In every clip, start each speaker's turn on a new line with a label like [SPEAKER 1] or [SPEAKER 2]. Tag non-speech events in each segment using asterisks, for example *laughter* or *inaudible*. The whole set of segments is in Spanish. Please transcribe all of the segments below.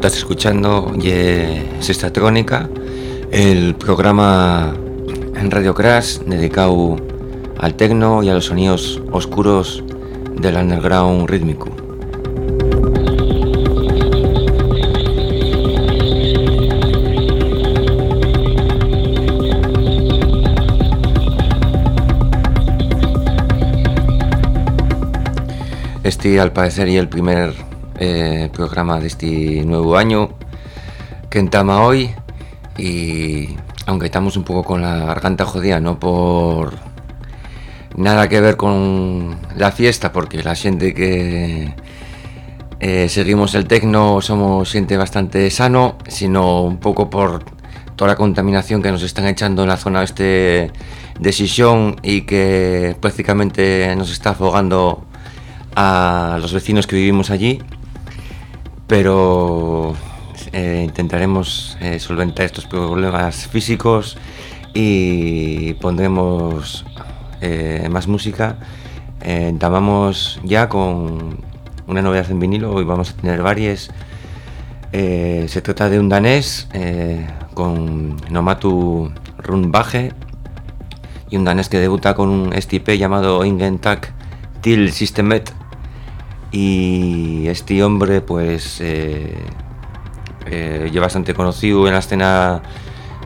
[SPEAKER 1] estás escuchando y Sexta Trónica, el programa en Radio Crash dedicado al tecno y a los sonidos oscuros del underground rítmico. Este al parecer y el primer eh, programa de este nuevo año que entama hoy y aunque estamos un poco con la garganta jodida, no por nada que ver con la fiesta, porque la gente que eh, seguimos el tecno somos gente bastante sano, sino un poco por toda la contaminación que nos están echando en la zona este de Sisión y que prácticamente nos está afogando a los vecinos que vivimos allí pero eh, intentaremos eh, solventar estos problemas físicos y pondremos eh, más música. Entamamos ya con una novedad en vinilo, hoy vamos a tener varias. se trata de un danés con Nomatu Runbage y un danés que debuta con un STP llamado Ingentak Til Systemet y este hombre pues eh, eh, ya bastante conocido en la escena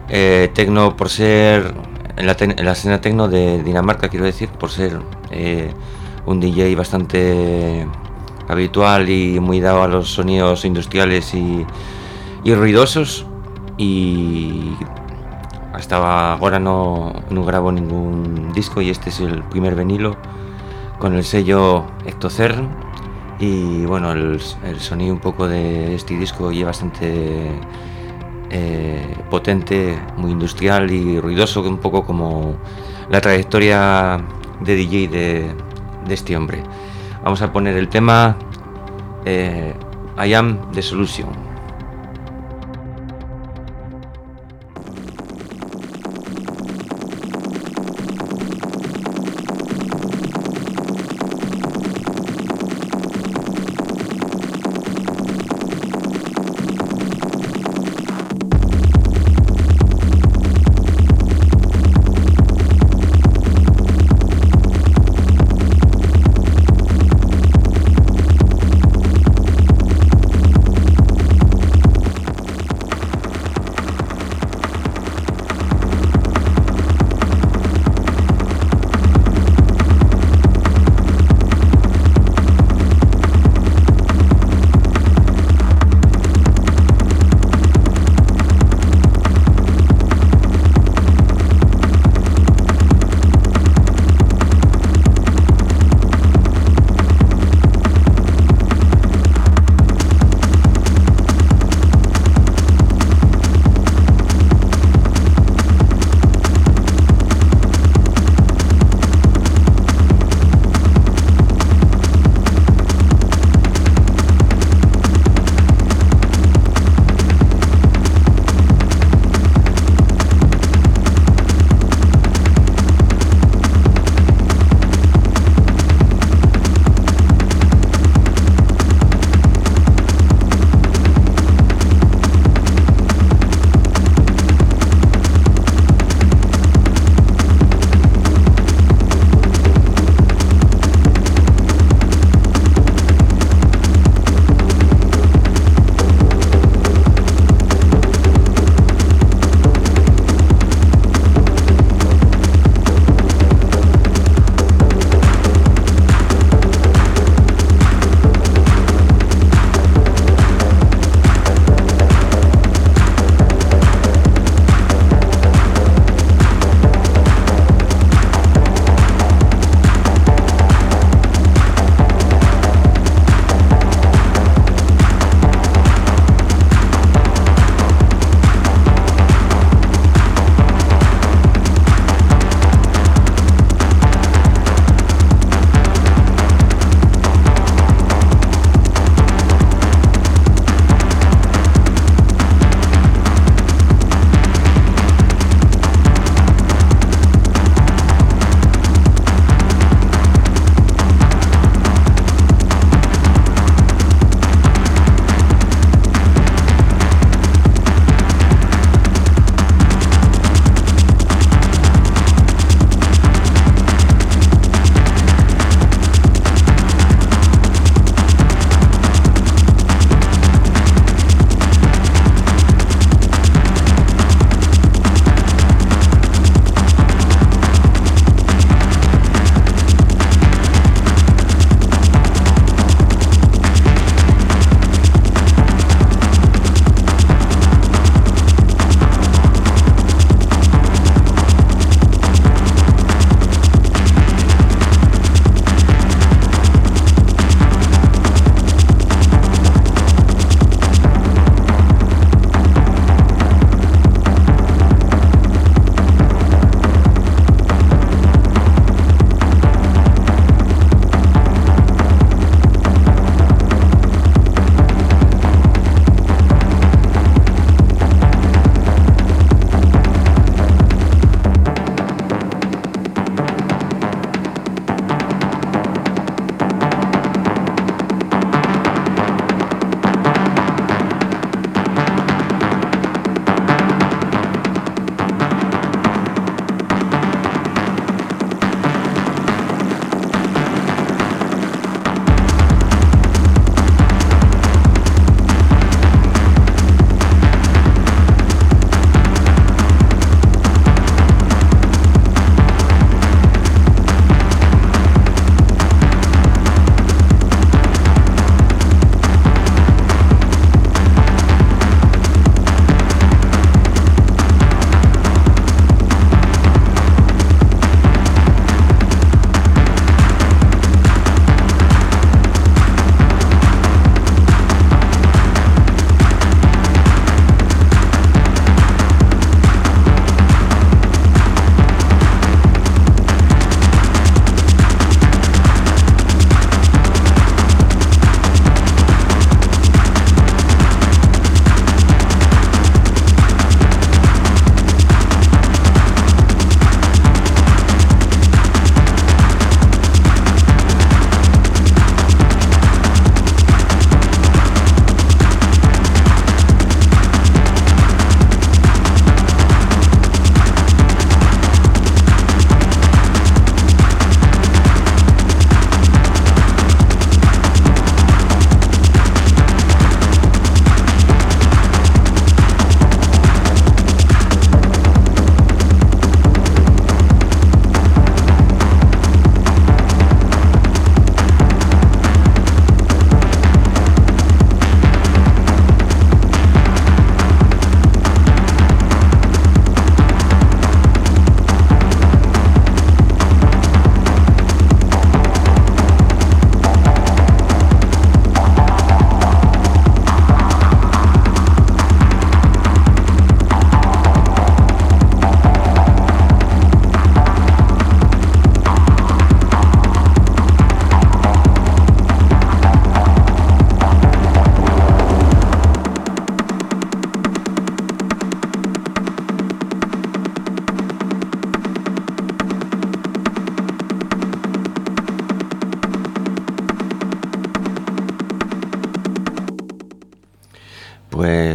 [SPEAKER 1] eh, tecno por ser en la, escena tecno de Dinamarca quiero decir por ser eh, un DJ bastante habitual y muy dado a los sonidos industriales y, ruidosos. Y hasta ahora no, no grabo ningún disco y este es el primer vinilo con el sello Ectocern y bueno, el, sonido un poco de este disco es bastante eh, potente, muy industrial y ruidoso, un poco como la trayectoria de DJ de, este hombre. Vamos a poner el tema eh, I Am The Solution.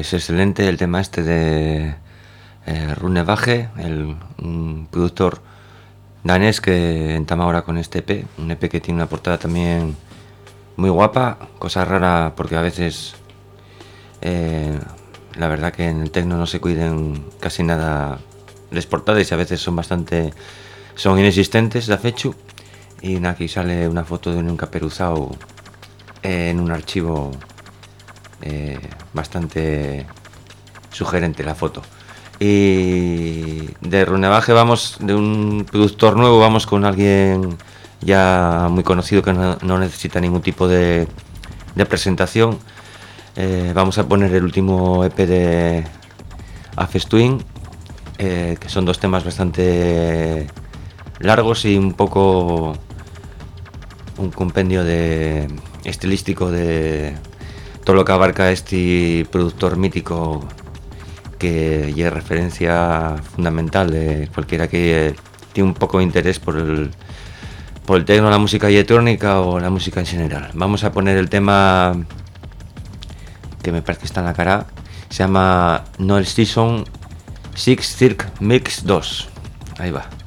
[SPEAKER 1] Pues excelente el tema este de eh, Rune Baje, el, un productor danés que entama ahora con este EP, un EP que tiene una portada también muy guapa, cosa rara porque a veces eh, la verdad que en el tecno no se cuiden casi nada las portadas y a veces son bastante son inexistentes de fecho y aquí sale una foto de un caperuzado en un archivo eh, bastante sugerente la foto. Y de Runebaje vamos, de un productor nuevo, vamos con alguien ya muy conocido que no, necesita ningún tipo de, presentación. Eh, vamos a poner el último EP de Afestuin, eh, que son dos temas bastante largos y un poco un compendio de estilístico de todo lo que abarca este productor mítico que es referencia fundamental de cualquiera que tiene un poco de interés por el por el tecno, la música electrónica o la música en general. Vamos a poner el tema que me parece que está en la cara. Se llama Noel Season Six Cirque Mix 2. Ahí va.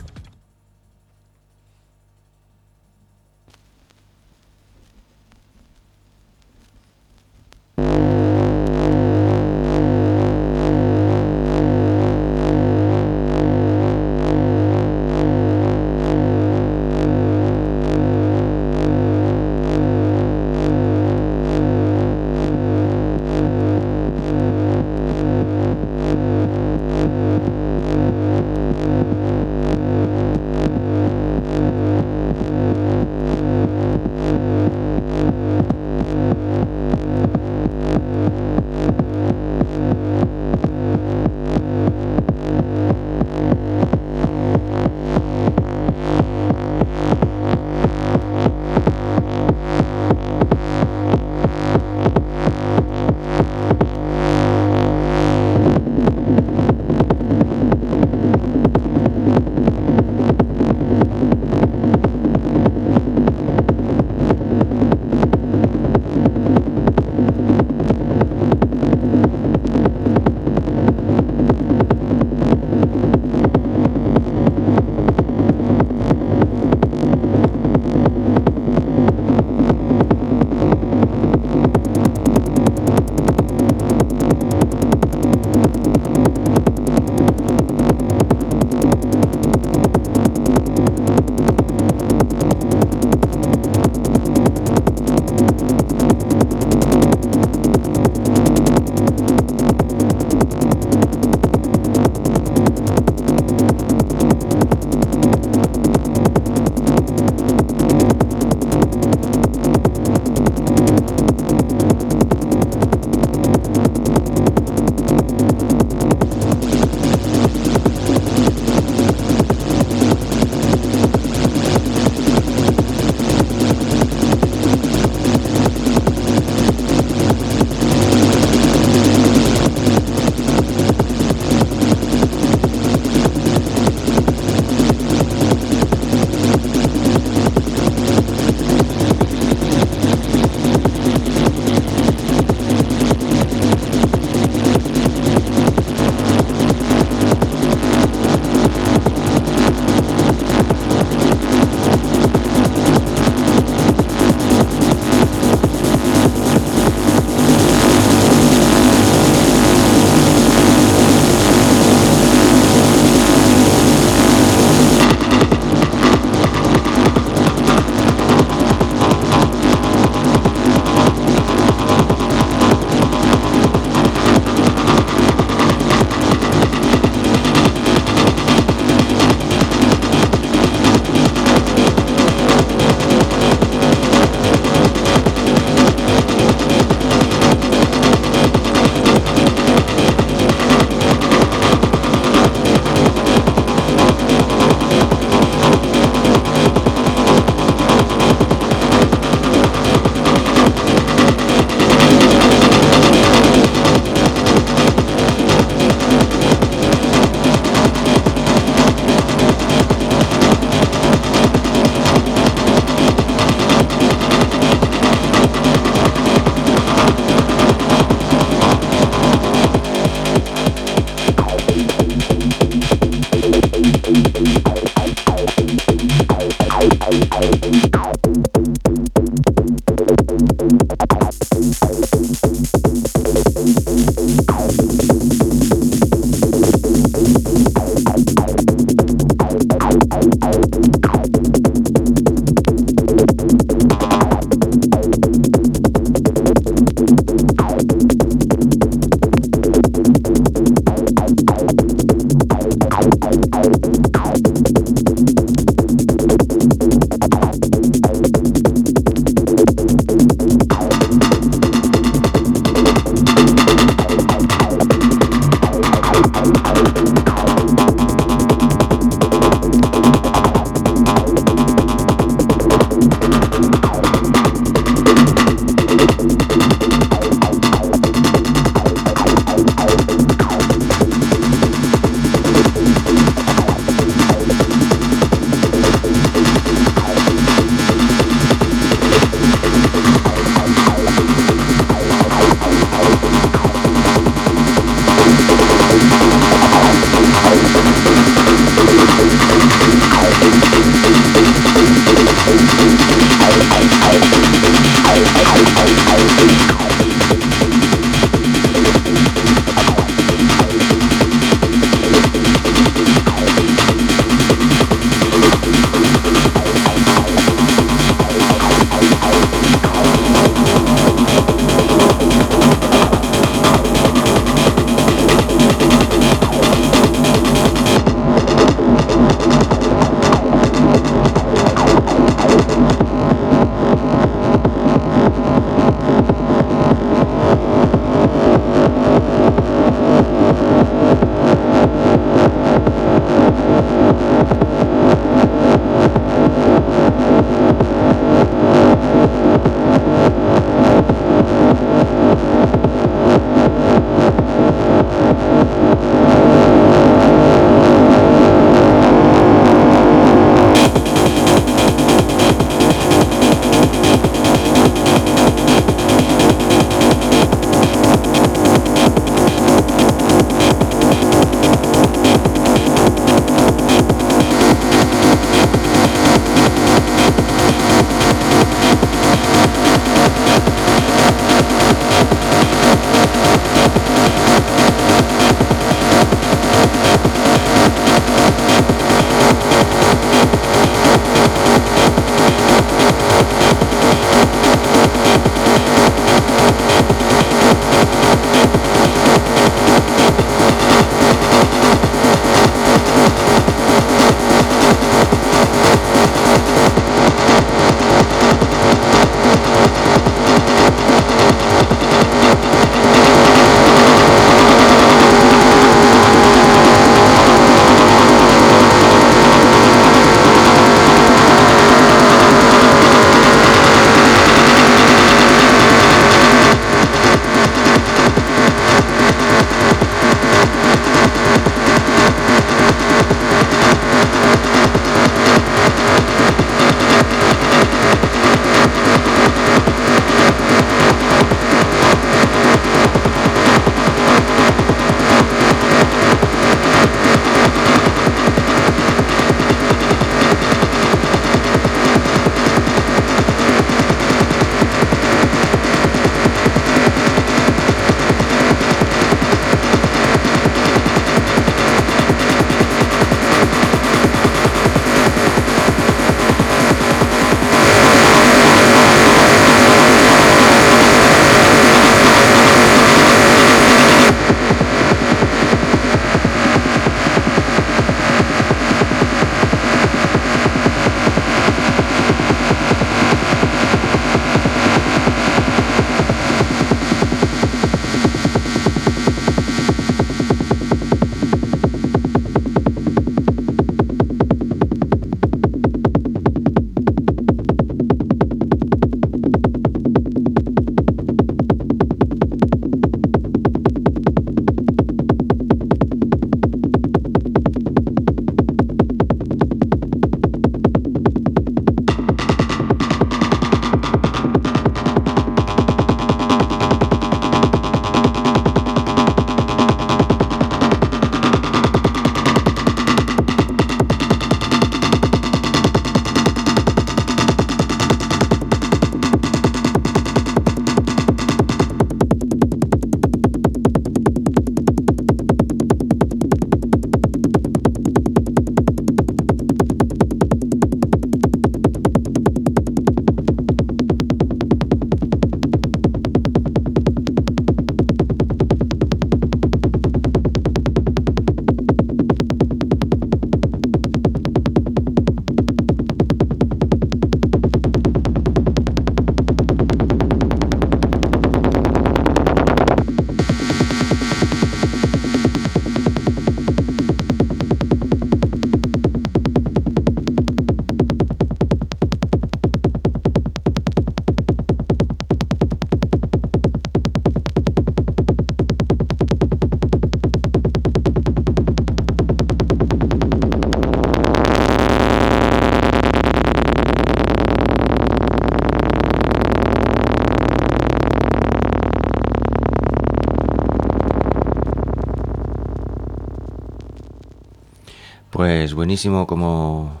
[SPEAKER 1] Buenísimo, como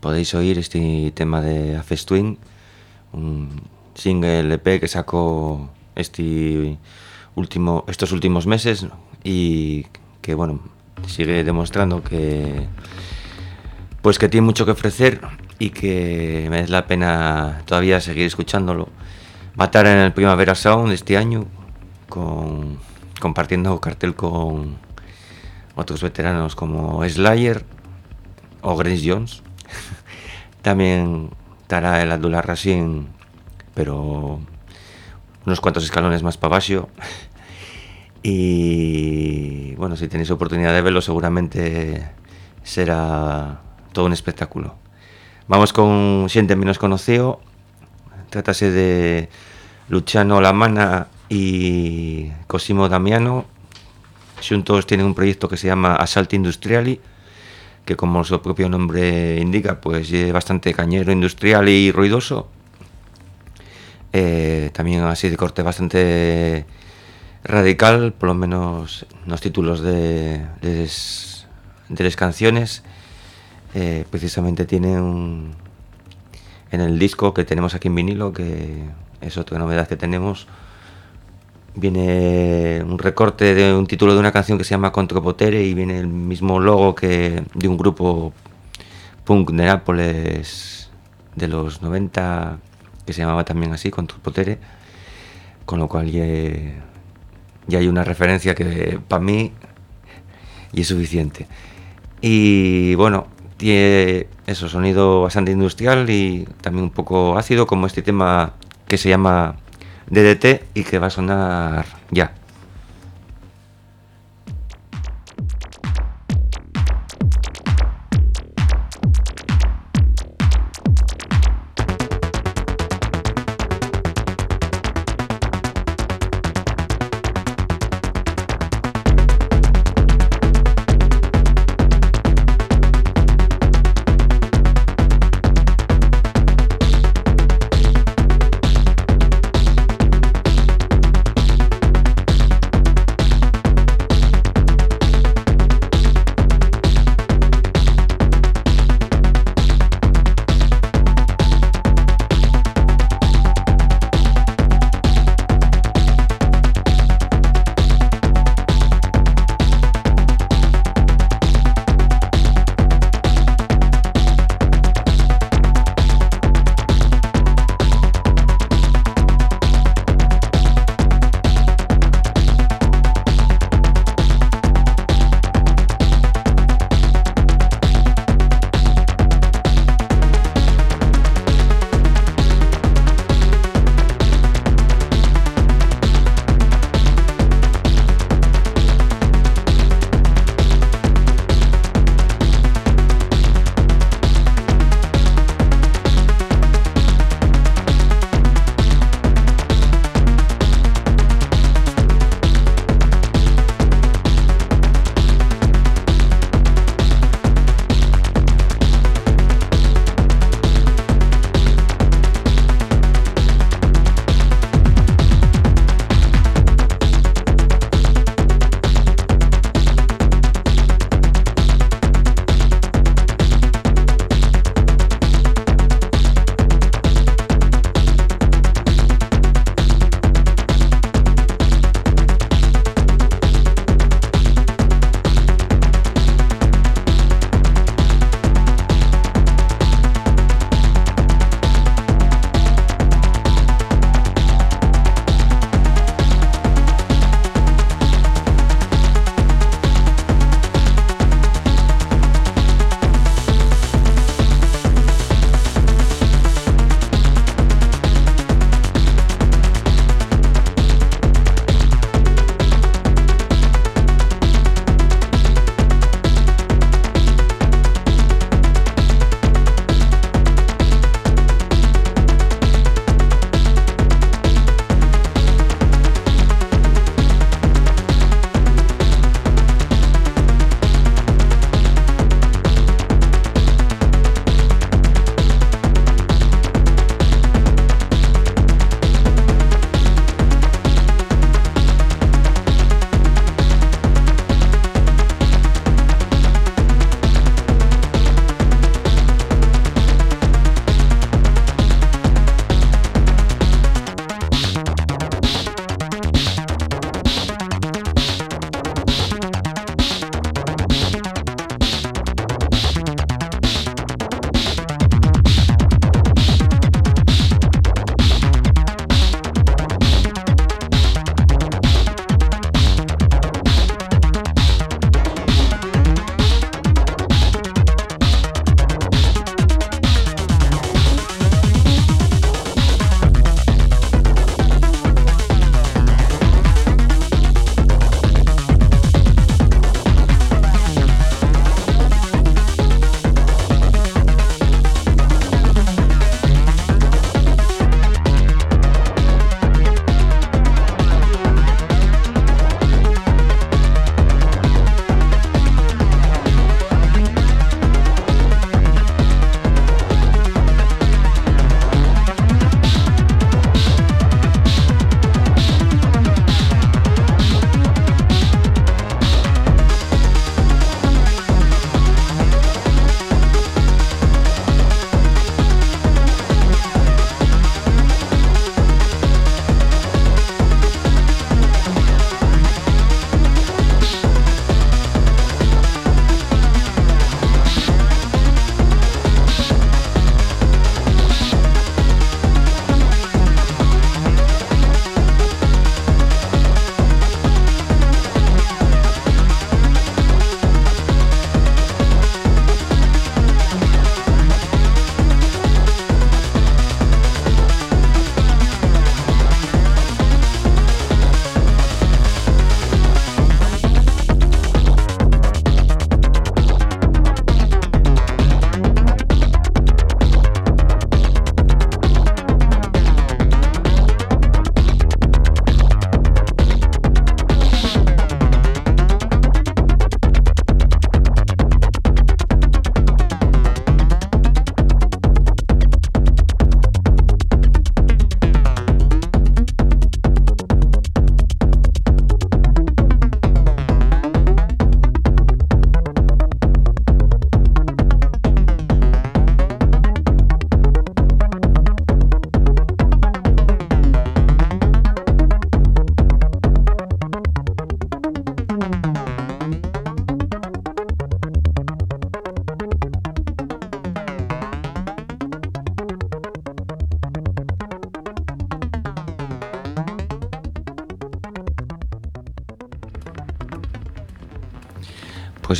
[SPEAKER 1] podéis oír este tema de Afest Twin, un single EP que sacó este último, estos últimos meses y que bueno, sigue demostrando que pues que tiene mucho que ofrecer y que merece la pena todavía seguir escuchándolo. Va a estar en el Primavera Sound este año con, compartiendo cartel con otros veteranos como Slayer o Grace Jones. También estará el Abdullah Racine, pero unos cuantos escalones más para abajo. Y bueno, si tenéis oportunidad de verlo, seguramente será todo un espectáculo. Vamos con Siente menos conocido. Trátase de Luciano Lamana y Cosimo Damiano. Juntos tienen un proyecto que se llama Assalto Industriali, que como su propio nombre indica, pues es bastante cañero industrial y ruidoso. Eh, también así de corte bastante radical, por lo menos los títulos de, de, las canciones. Eh, precisamente tiene un, en el disco que tenemos aquí en vinilo, que es otra novedad que tenemos, viene un recorte de un título de una canción que se llama Contropotere y viene el mismo logo que de un grupo punk de Nápoles de los 90 que se llamaba también así, Contropotere, con lo cual ya, ya hay una referencia que para mí y es suficiente. Y bueno, tiene eso, sonido bastante industrial y también un poco ácido, como este tema que se llama DDT y que va a sonar ya.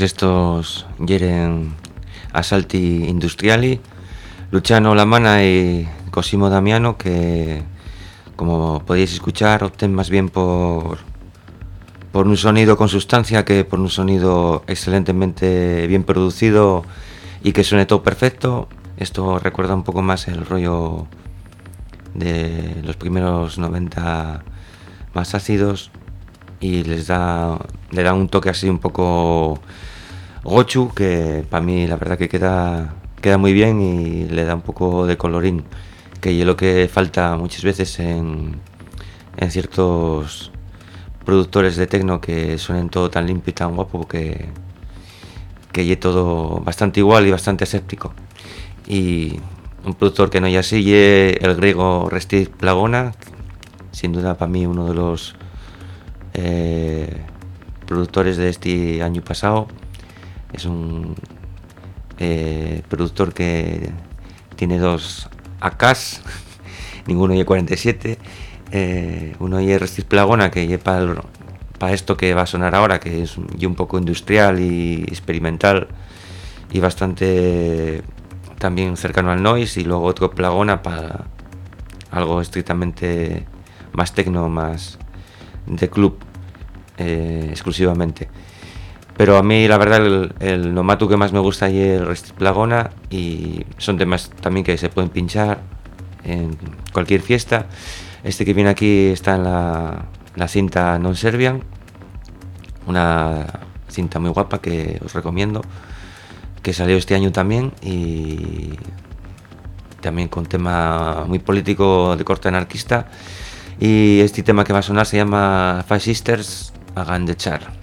[SPEAKER 1] Pues estos hieren Asalti Industriali, Luciano Lamana y Cosimo Damiano, que como podéis escuchar, opten más bien por, por un sonido con sustancia que por un sonido excelentemente bien producido y que suene todo perfecto. Esto recuerda un poco más el rollo de los primeros 90 más ácidos y les da le da un toque así un poco gochu que para mí la verdad que queda queda muy bien y le da un poco de colorín que es lo que falta muchas veces en, en ciertos productores de tecno que suenen todo tan limpio y tan guapo que que es todo bastante igual y bastante escéptico y un productor que no ya sigue el griego Restif Plagona sin duda para mí uno de los eh, productores de este año pasado. Es un eh, productor que tiene dos AKs, *laughs* ninguno y 47. Eh, uno y Restis Plagona, que para esto que va a sonar ahora, que es un poco industrial y experimental y bastante también cercano al noise, y luego otro Plagona para algo estrictamente más tecno, más de club eh, exclusivamente. Pero a mí la verdad el, el, nomatu que más me gusta es el Plagona y son temas también que se pueden pinchar en cualquier fiesta. Este que viene aquí está en la, la cinta Non Serbian, una cinta muy guapa que os recomiendo, que salió este año también y también con tema muy político de corte anarquista y este tema que va a sonar se llama Five Sisters Hagan de Char.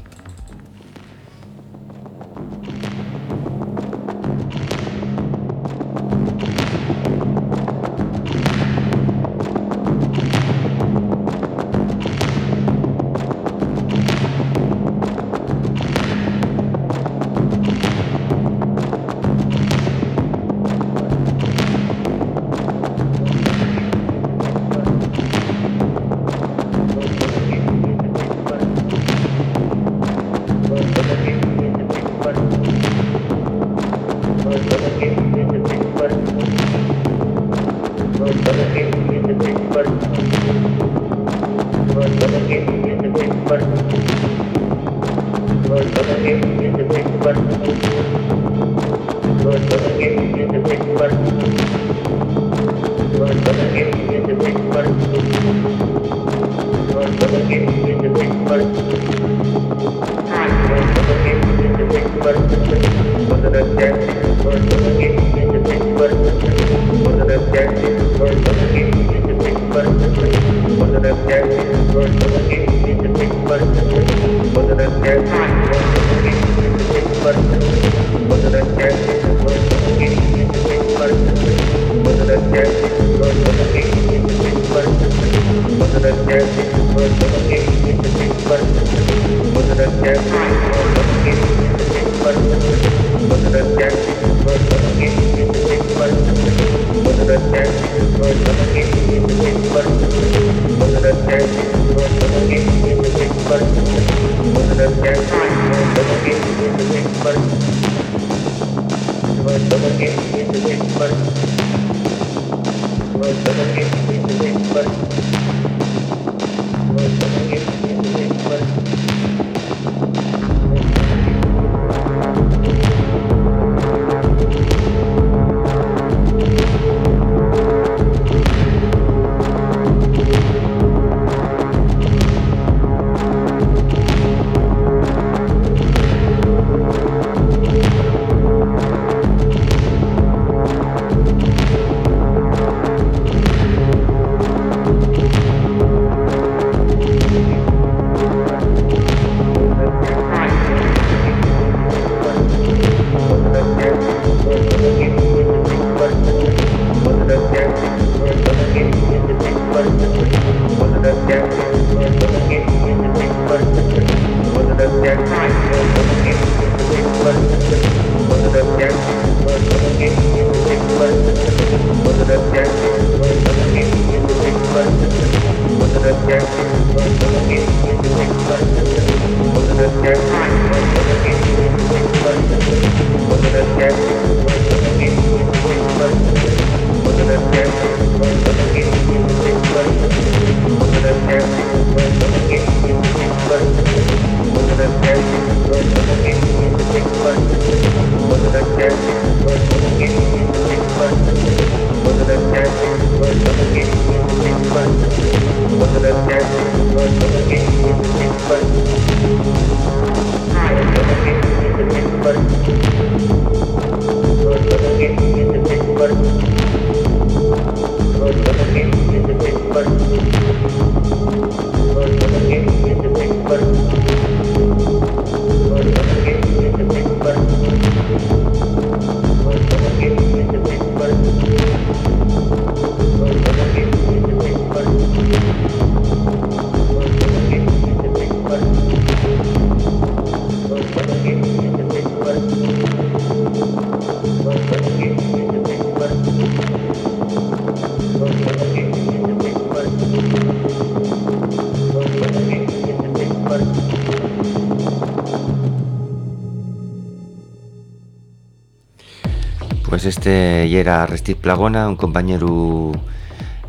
[SPEAKER 1] Este era Restit Plagona, un compañero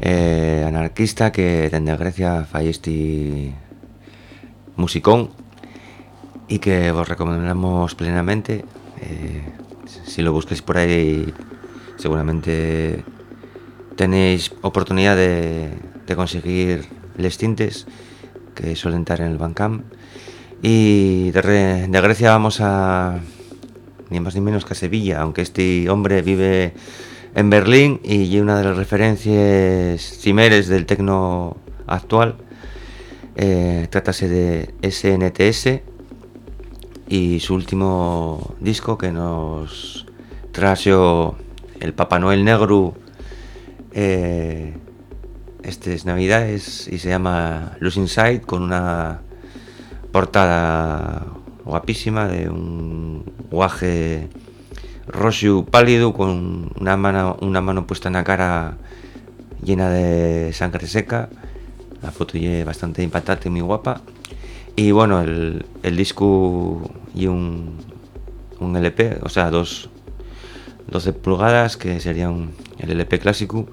[SPEAKER 1] eh, anarquista que desde Grecia fai musicón y que os recomendamos plenamente. Eh, si lo busquéis por ahí, seguramente tenéis oportunidad de, de conseguir les tintes que suelen estar en el Bandcamp. Y de, de Grecia vamos a ni más ni menos que a Sevilla, aunque este hombre vive en Berlín y una de las referencias cimeres del tecno actual. Eh, trátase de SNTS y su último disco que nos trajo el Papá Noel Negro eh, estas navidades y se llama Losing Sight con una portada guapísima de un rojo pálido con una mano, una mano puesta en la cara llena de sangre seca. La foto es bastante impactante, muy guapa. Y bueno, el, el disco y un, un LP, o sea, dos 12 pulgadas, que serían el LP clásico.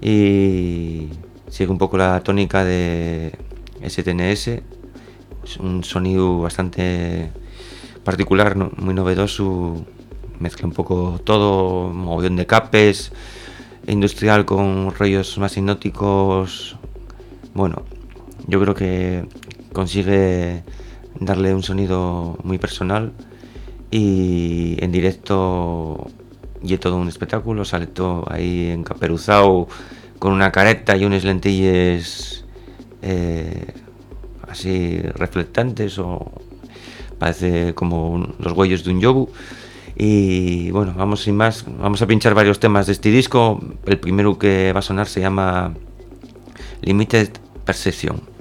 [SPEAKER 1] Y sigue un poco la tónica de STNS, un sonido bastante particular, muy novedoso, mezcla un poco todo, movión de capes, industrial con rollos más hipnóticos. Bueno, yo creo que consigue darle un sonido muy personal y en directo y todo un espectáculo, sale todo ahí encaperuzado con una careta y unas lentillas eh, así reflectantes o parece como los huellos de un yobu y bueno, vamos sin más, vamos a pinchar varios temas de este disco. El primero que va a sonar se llama Limited Perception.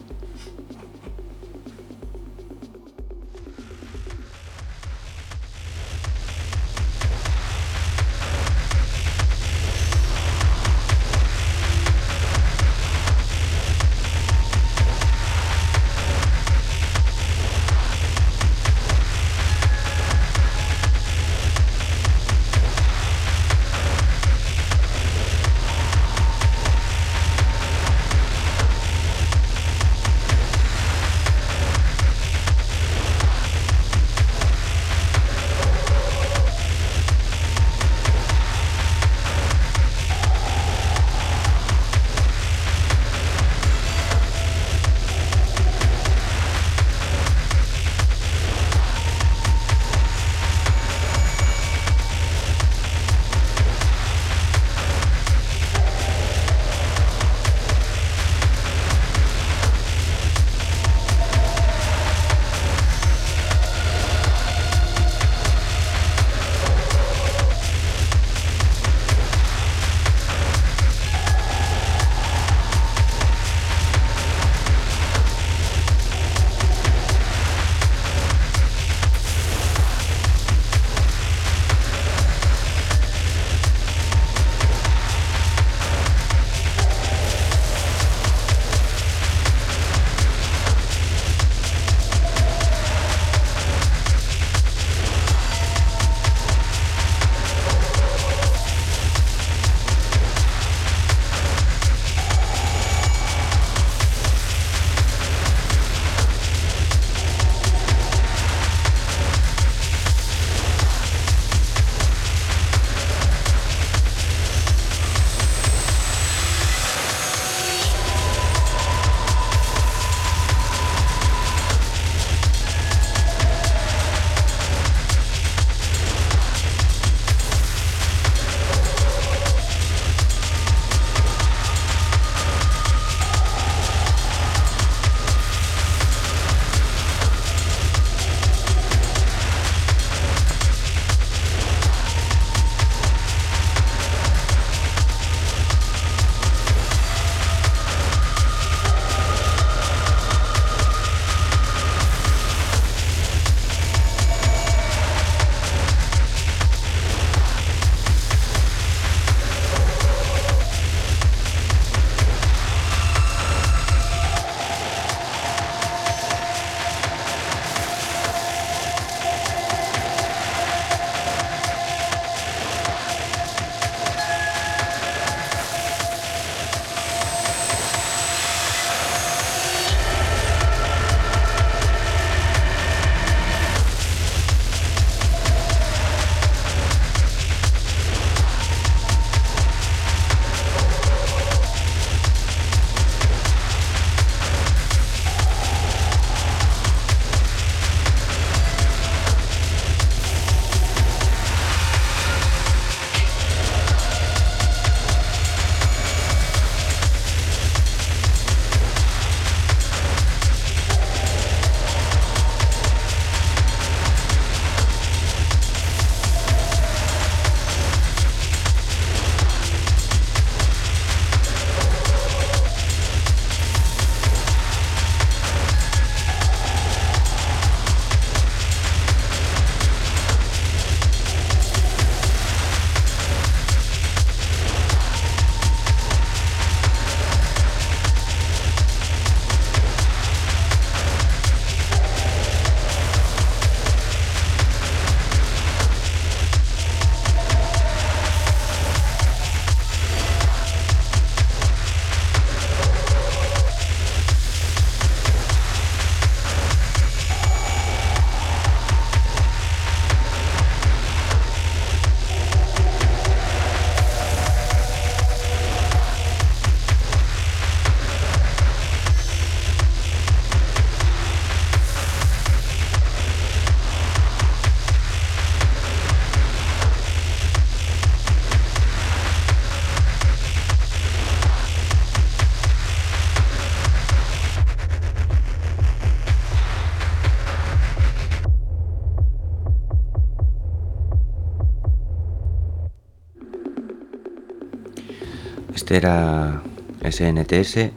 [SPEAKER 1] Era SNTS.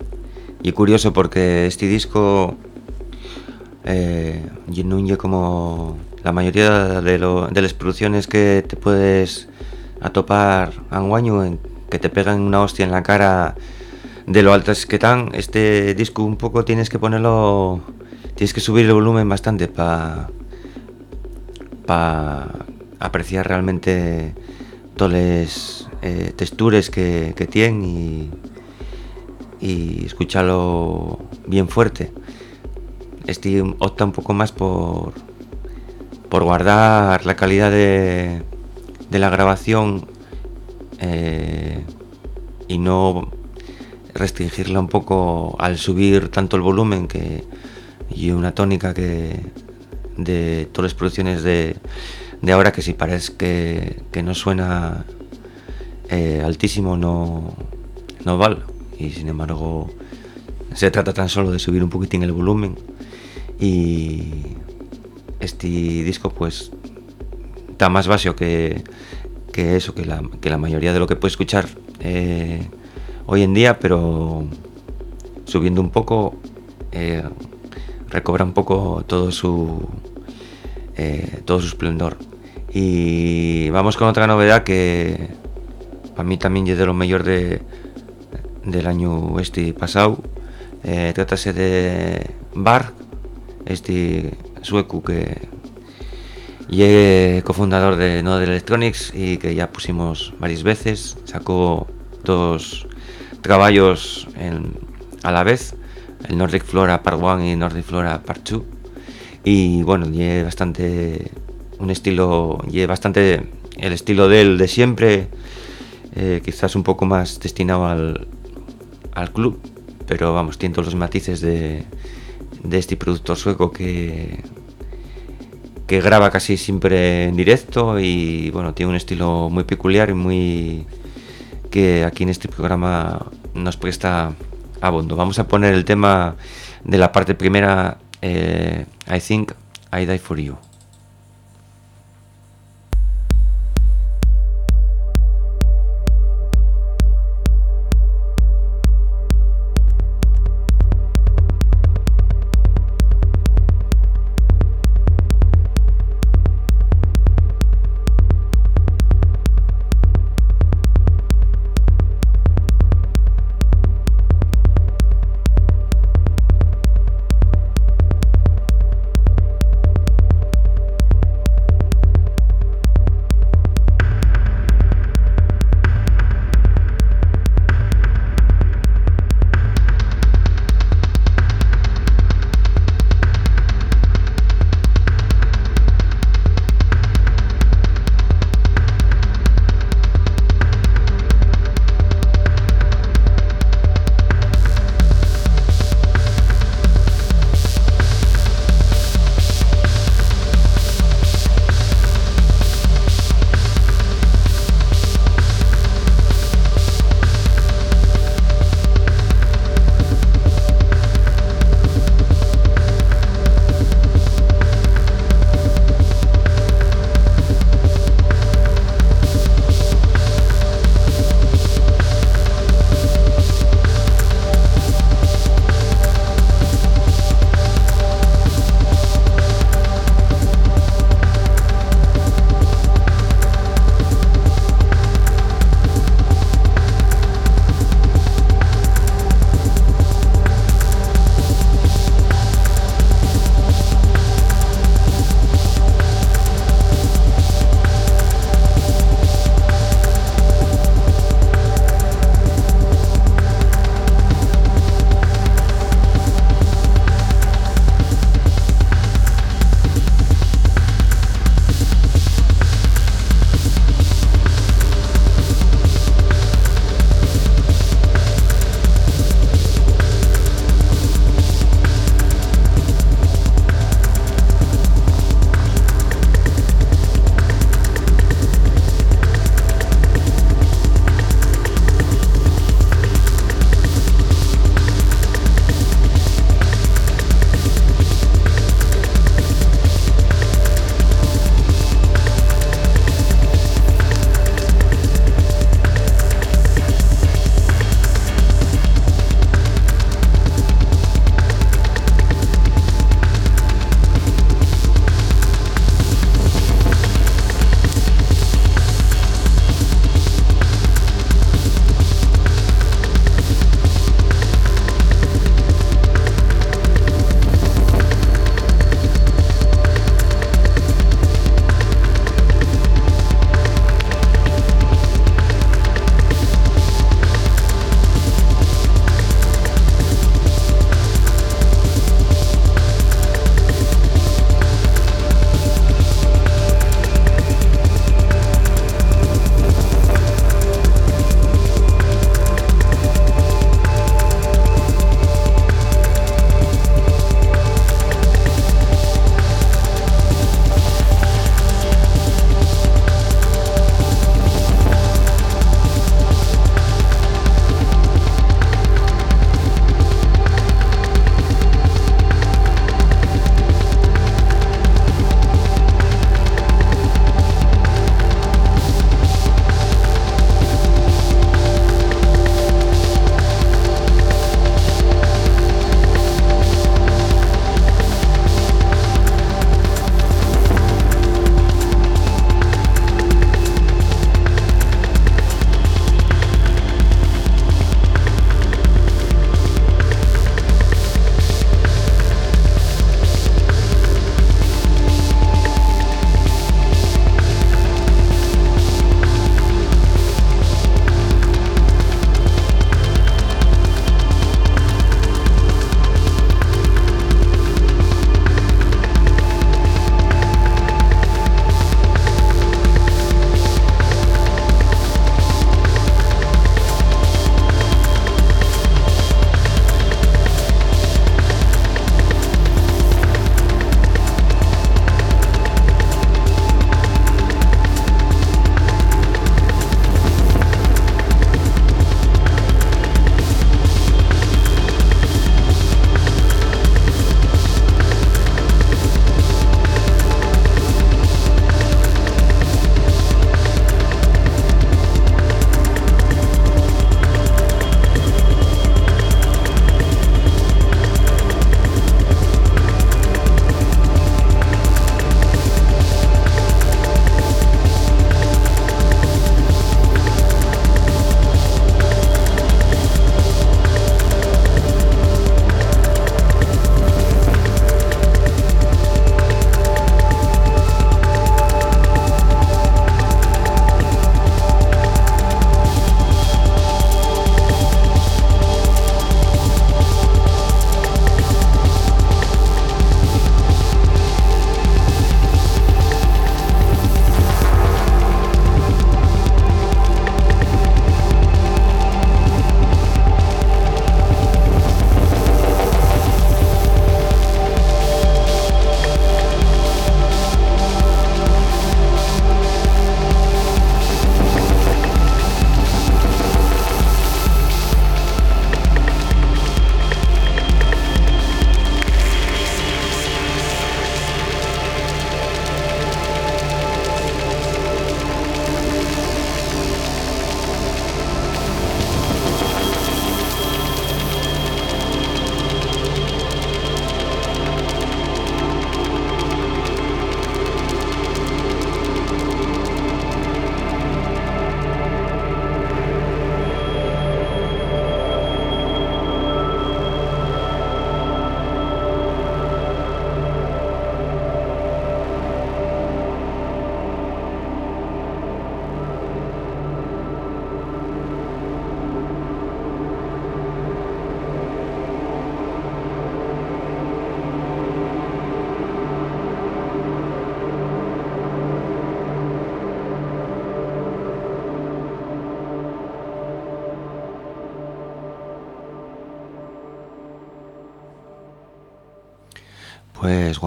[SPEAKER 1] Y curioso porque este disco eh, como la mayoría de, lo, de las producciones que te puedes atopar a un año en que te pegan una hostia en la cara de lo altas que están. Este disco un poco tienes que ponerlo, tienes que subir el volumen bastante para para apreciar realmente todas las eh, texturas que, que tiene y, y escucharlo bien fuerte. Este opta un poco más por, por guardar la calidad de, de la grabación eh, y no restringirla un poco al subir tanto el volumen que y una tónica que de todas las producciones de, de ahora que si parece que, que no suena eh, altísimo no, no vale y sin embargo se trata tan solo de subir un poquitín el volumen. Y este disco pues está más vacío que, que eso, que la, que la mayoría de lo que puedes escuchar eh, hoy en día, pero subiendo un poco eh, recobra un poco todo su todo su esplendor. Y vamos con otra novedad que para mí también es lo mejor de, del año este pasado. Eh, de Bar, este sueco que y cofundador de Node Electronics y que ya pusimos varias veces. Sacó dos trabajos a la vez, el Nordic Flora Part 1 y Nordic Flora Part 2. Y bueno, y bastante un estilo, y bastante el estilo de él de siempre, eh, quizás un poco más destinado al, al club, pero vamos, tiene todos los matices de, de este productor sueco que, que graba casi siempre en directo y bueno, tiene un estilo muy peculiar y muy que aquí en este programa nos presta abondo. Vamos a poner el tema de la parte primera, eh, I think I die for you.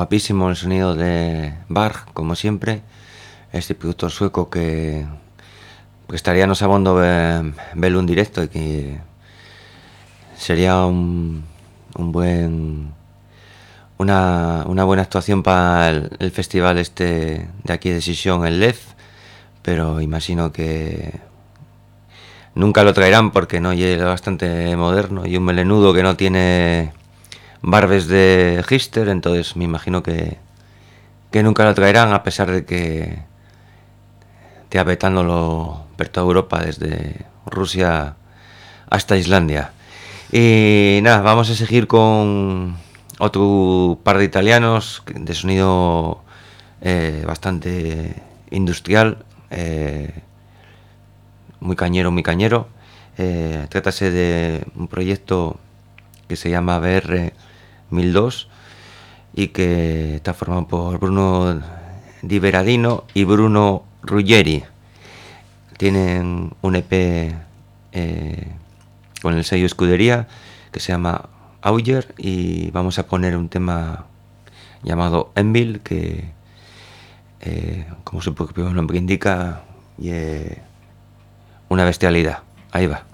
[SPEAKER 1] Guapísimo el sonido de Bar, como siempre. Este productor sueco que estaría no sabiendo ver, verlo en directo y que sería un, un buen una, una, buena actuación para el, festival este de aquí de Sisión, el LEF, pero imagino que nunca lo traerán porque no llega bastante moderno y un melenudo que no tiene barbes de Gister, entonces me imagino que, que nunca lo traerán a pesar de que te apetándolo por toda Europa desde Rusia hasta Islandia. Y nada, vamos a seguir con otro par de italianos de sonido eh, bastante industrial, eh, muy cañero, muy cañero. Eh, de un proyecto que se llama BR 1002 y que está formado por Bruno Di Veradino y Bruno Ruggeri. Tienen un EP con el sello Escudería que se llama Auger y vamos a poner un tema llamado Envil que eh, como su propio nombre indica y una bestialidad ahí va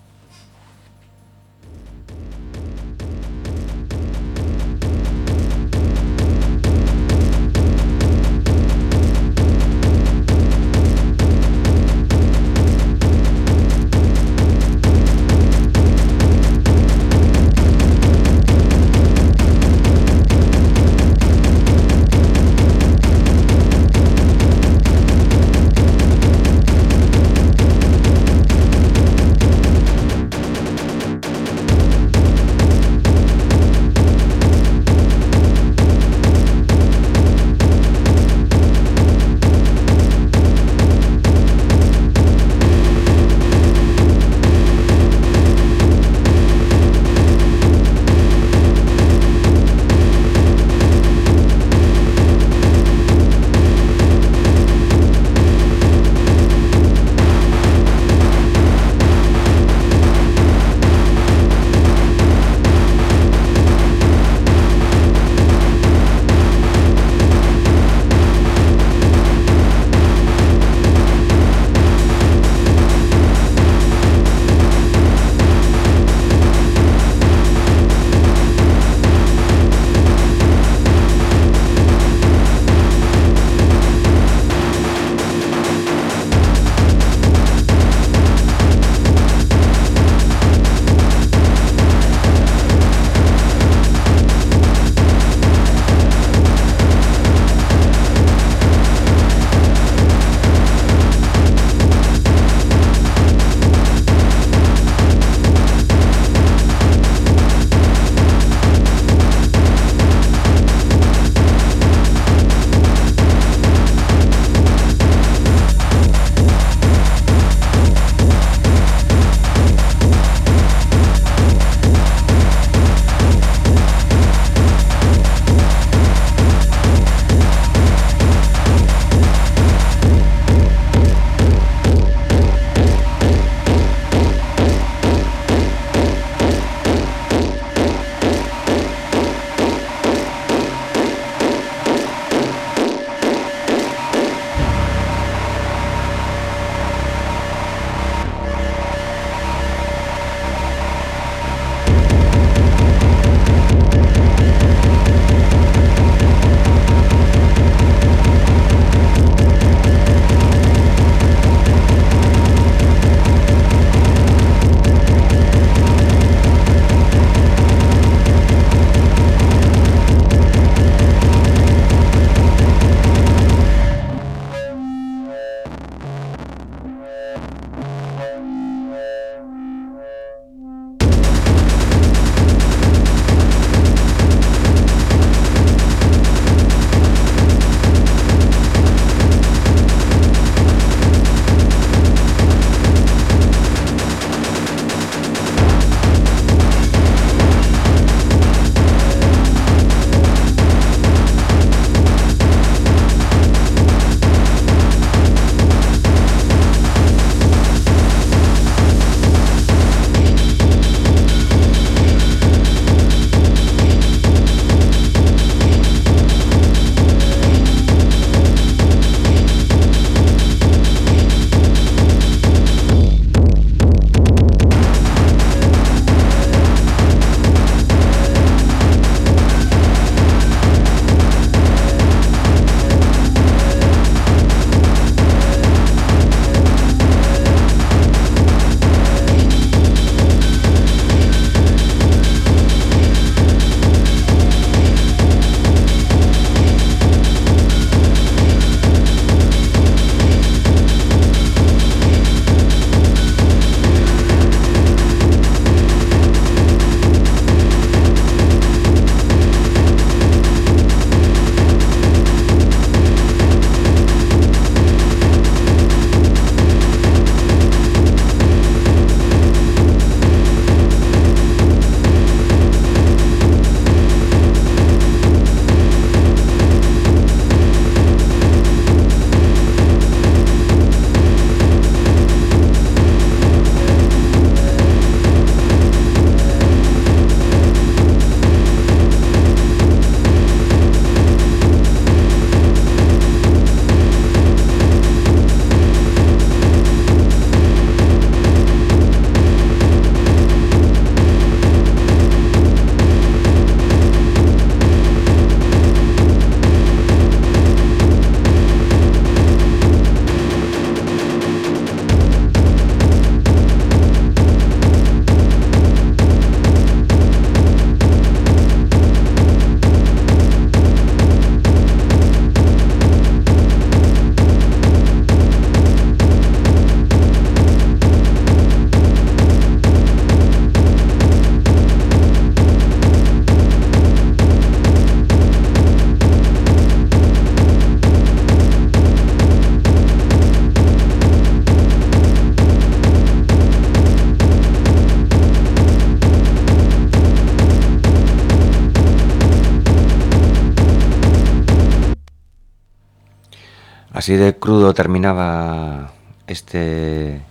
[SPEAKER 1] terminaba este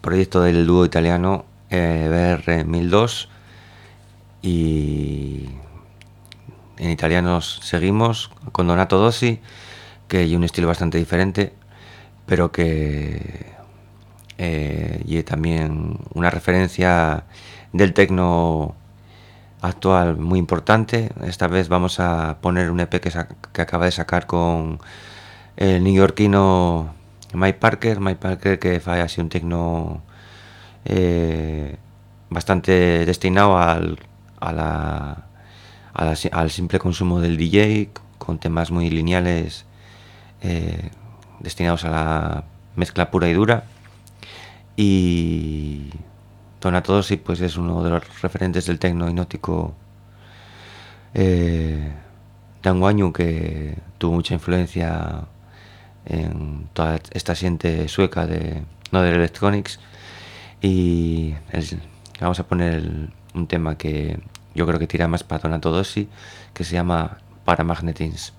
[SPEAKER 1] proyecto del dúo italiano eh, BR1002 y en italianos seguimos con Donato Dossi, que hay un estilo bastante diferente, pero que eh, y también una referencia del tecno actual muy importante. Esta vez vamos a poner un EP que, que acaba de sacar con el neoyorquino Mike Parker, Mike Parker que fue así un tecno eh, bastante destinado al, al simple consumo del DJ, con temas muy lineales eh, destinados a la mezcla pura y dura. Y Tonatosi pues es uno de los referentes del tecno hipnótico eh, de que tuvo mucha influencia en toda esta siente sueca de Nodder Electronics y vamos a poner un tema que yo creo que tira más para Tonatodosi que se llama Paramagnetins.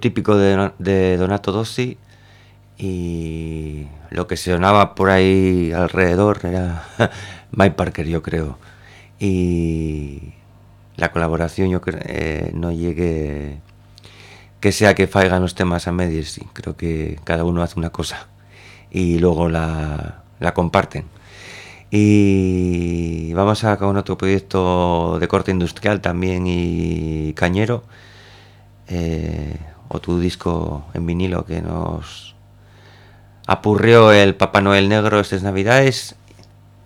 [SPEAKER 1] Típico de, Donato Dossi y lo que sonaba por ahí alrededor era *laughs* Mike Parker, yo creo. Y la colaboración yo creo eh, no llegue que sea que faigan los temas a medias, sí, creo que cada uno hace una cosa y luego la, la comparten. Y vamos a con otro proyecto de corte industrial también y cañero, eh, tu disco en vinilo que nos apurrió el Papá Noel Negro estas navidades,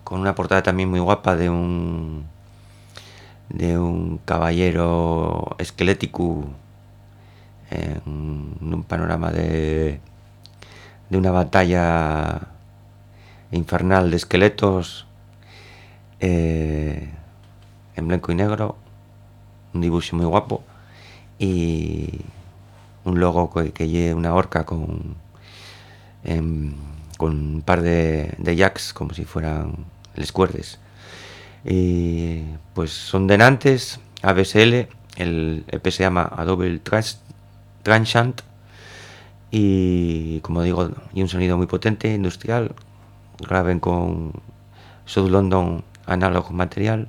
[SPEAKER 1] con una portada también muy guapa de un de un caballero esquelético en un panorama de, de una batalla infernal de esqueletos eh, en blanco y negro, un dibujo muy guapo y un logo que, lleve una horca con, em, con un par de, de jacks como si fueran les cuerdes. Y pues son denantes, ABSL, el EP se llama Adobe Tranchant y como digo, y un sonido muy potente, industrial, graben con South London Analog Material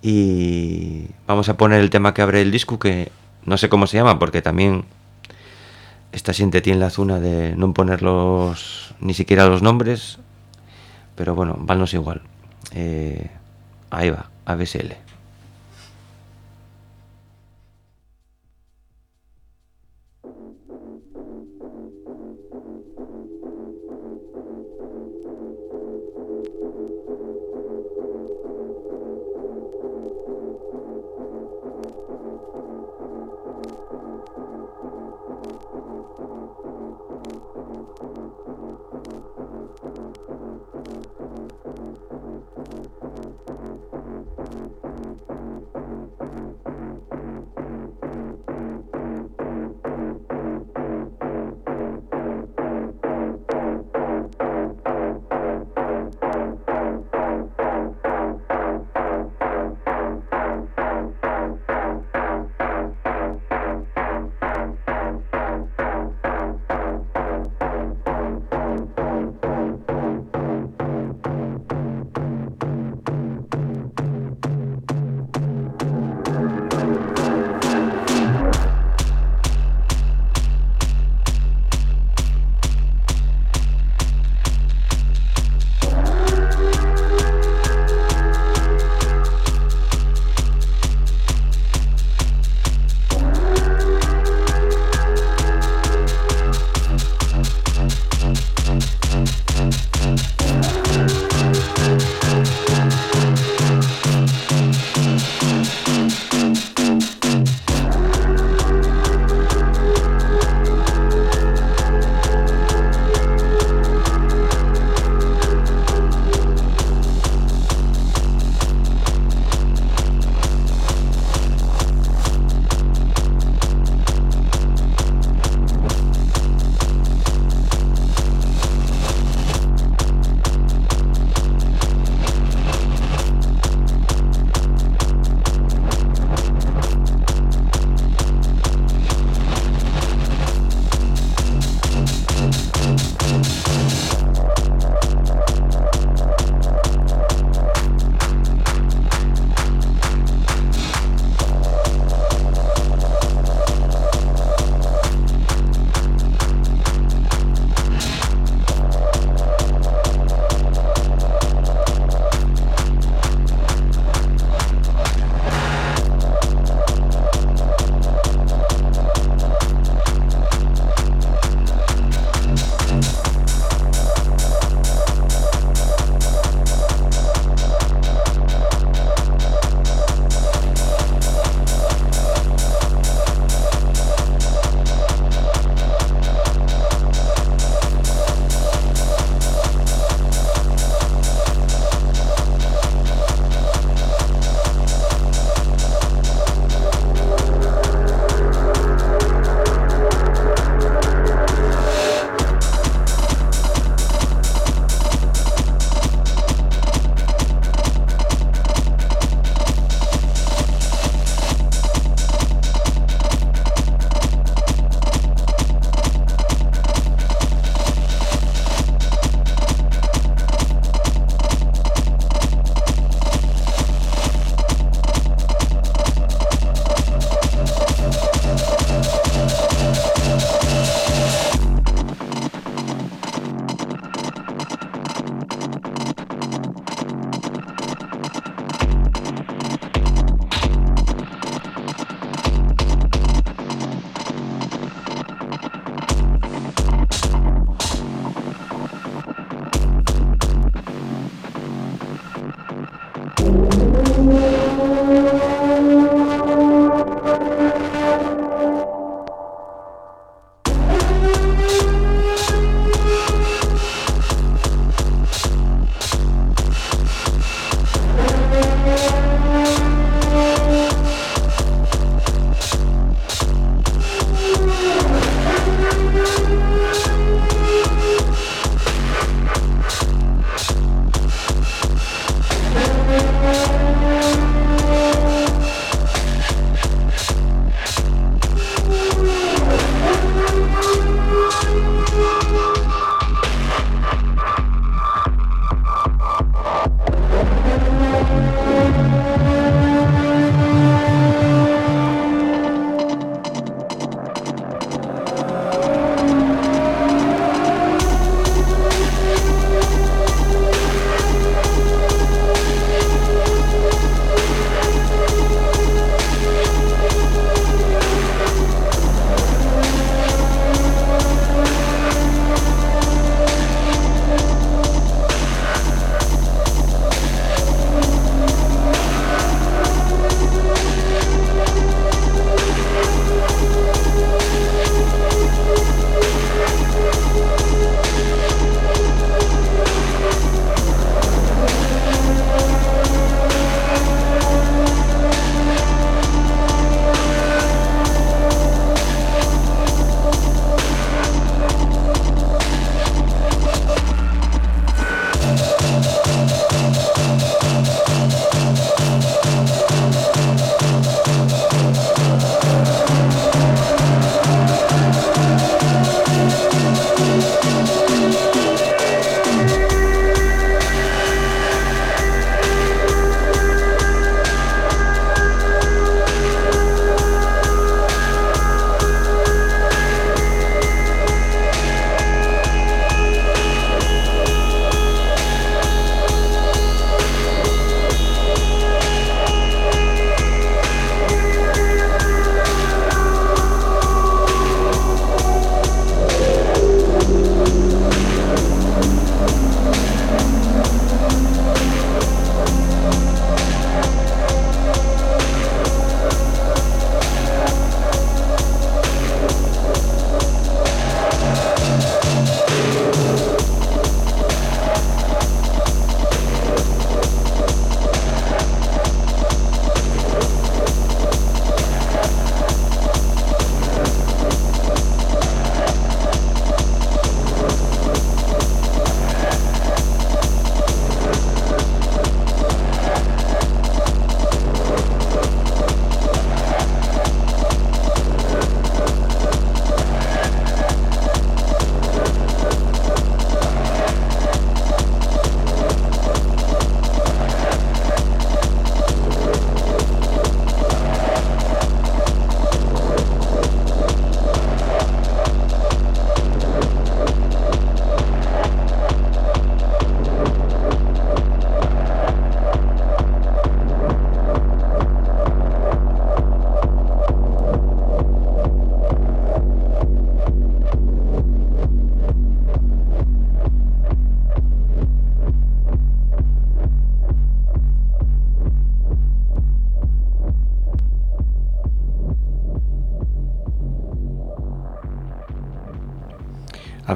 [SPEAKER 1] y vamos a poner el tema que abre el disco que no sé cómo se llama porque también esta gente tiene la zona de no ponerlos ni siquiera los nombres pero bueno, vannos igual. Eh, ahí va, ABSL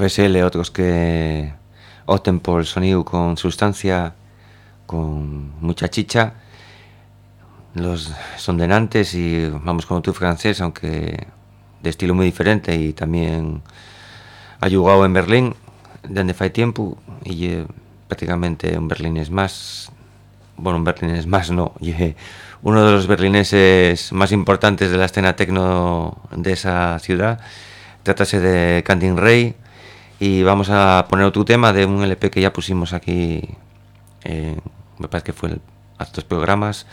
[SPEAKER 1] ABSL, otros que opten por el sonido con sustancia, con mucha chicha. Los son denantes y vamos con tu francés, aunque de estilo muy diferente y también ha jugado en Berlín desde hace tiempo y eh, prácticamente un berlinés más, bueno, un berlinés más no, *laughs* y, uno de los berlineses más importantes de la escena tecno de esa ciudad. Trátase de Canting Rey y vamos a poner otro tema de un LP que ya pusimos aquí, eh, me parece que fue el, hace programas,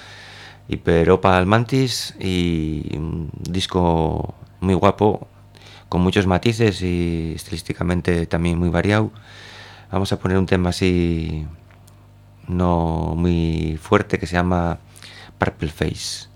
[SPEAKER 1] Hiperopa al Mantis y un disco muy guapo, con muchos matices y estilísticamente también muy variado. Vamos a poner un tema así no muy fuerte que se llama Purple Face.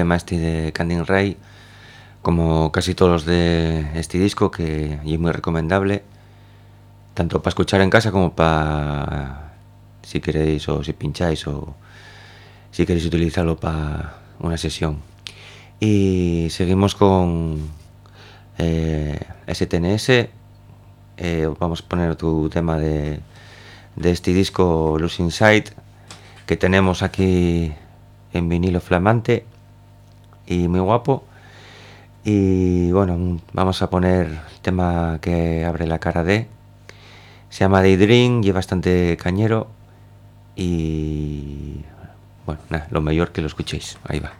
[SPEAKER 1] Tema este de Canding Ray, como casi todos los de este disco, que es muy recomendable, tanto para escuchar en casa como para si queréis o si pincháis o si queréis utilizarlo para una sesión. Y seguimos con eh, STNS. Eh, vamos a poner tu tema de, de este disco Losing Sight que tenemos aquí en vinilo flamante y muy guapo. Y bueno, vamos a poner el tema que abre la cara de. Se llama Daydream y es bastante cañero. Y bueno, nada, lo mejor que lo escuchéis. Ahí va.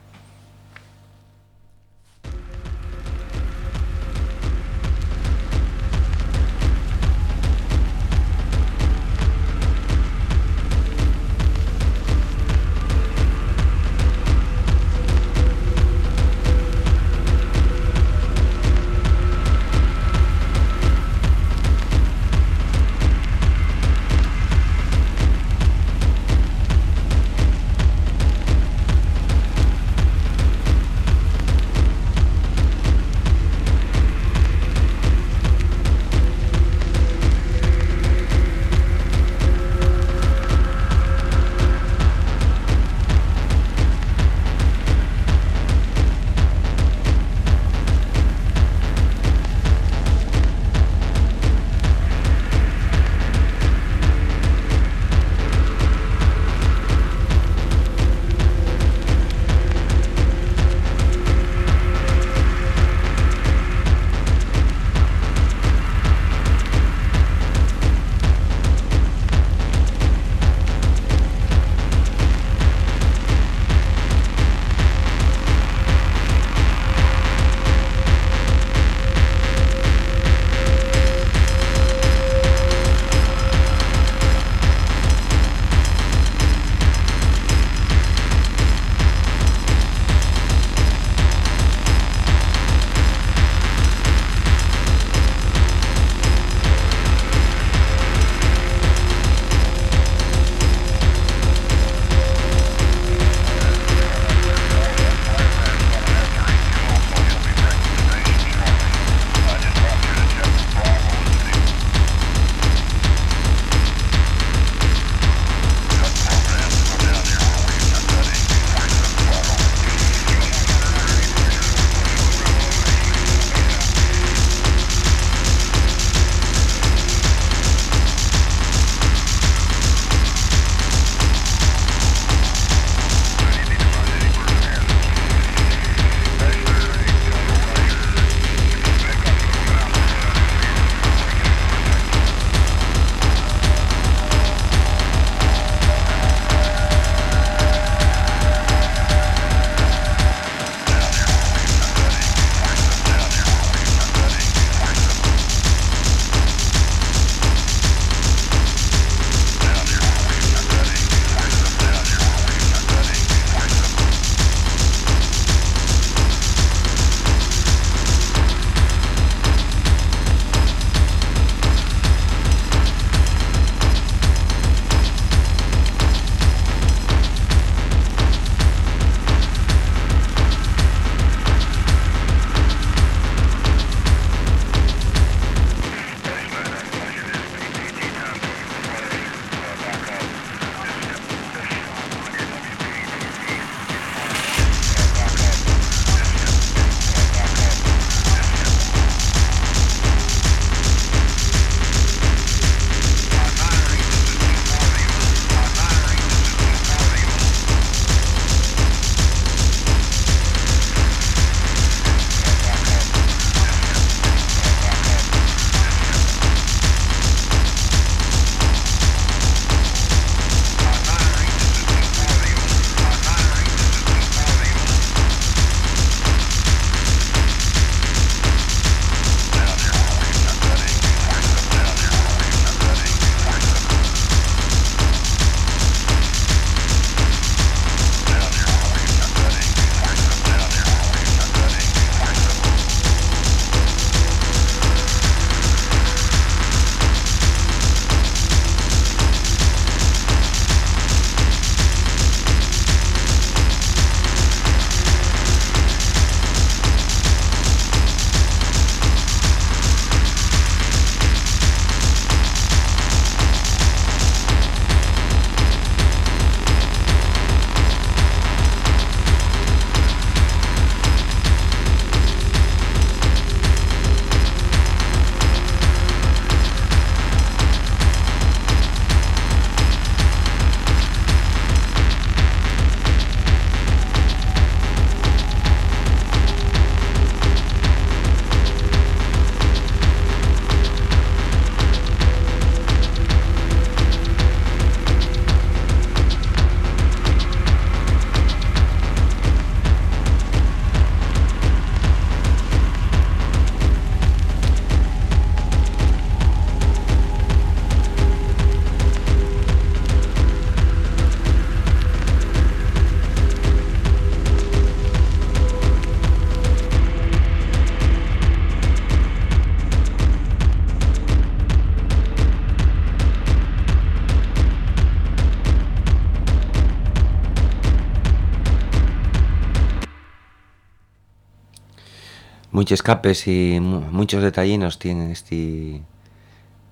[SPEAKER 1] Muchos escapes y muchos detallinos tienen este,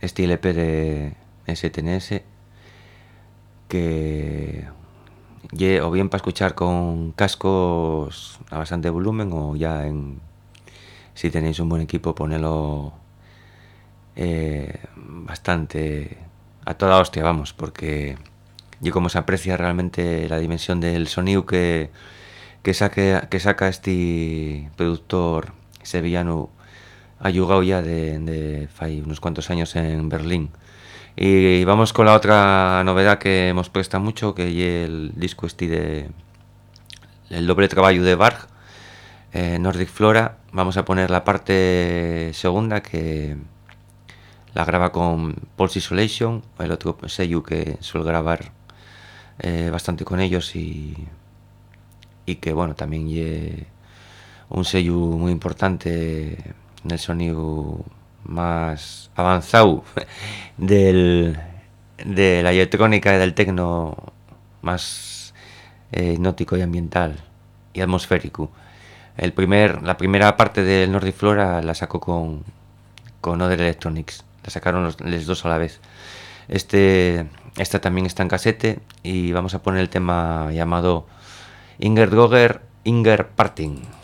[SPEAKER 1] este LP de STNS que o bien para escuchar con cascos a bastante volumen o ya en si tenéis un buen equipo ponelo eh, bastante a toda hostia vamos porque y como se aprecia realmente la dimensión del sonido que, que saca este productor sevillano ha jugado ya de, de, unos cuantos años en Berlín. Y vamos con la otra novedad que hemos puesto mucho, que el disco este de el doble trabajo de Barg, eh, Nordic Flora. Vamos a poner la parte segunda que la graba con Pulse Isolation, el otro sello que suele grabar eh, bastante con ellos y, y que bueno, también es un sello muy importante en el sonido más avanzado *laughs* del, de la electrónica y del tecno más eh, y ambiental y atmosférico. El primer, la primera parte del Nordic Flora la sacó con, con Other Electronics. La sacaron los, los dos a la vez. Este, esta también está en casete y vamos a poner el tema llamado Inger Goger Inger Parting.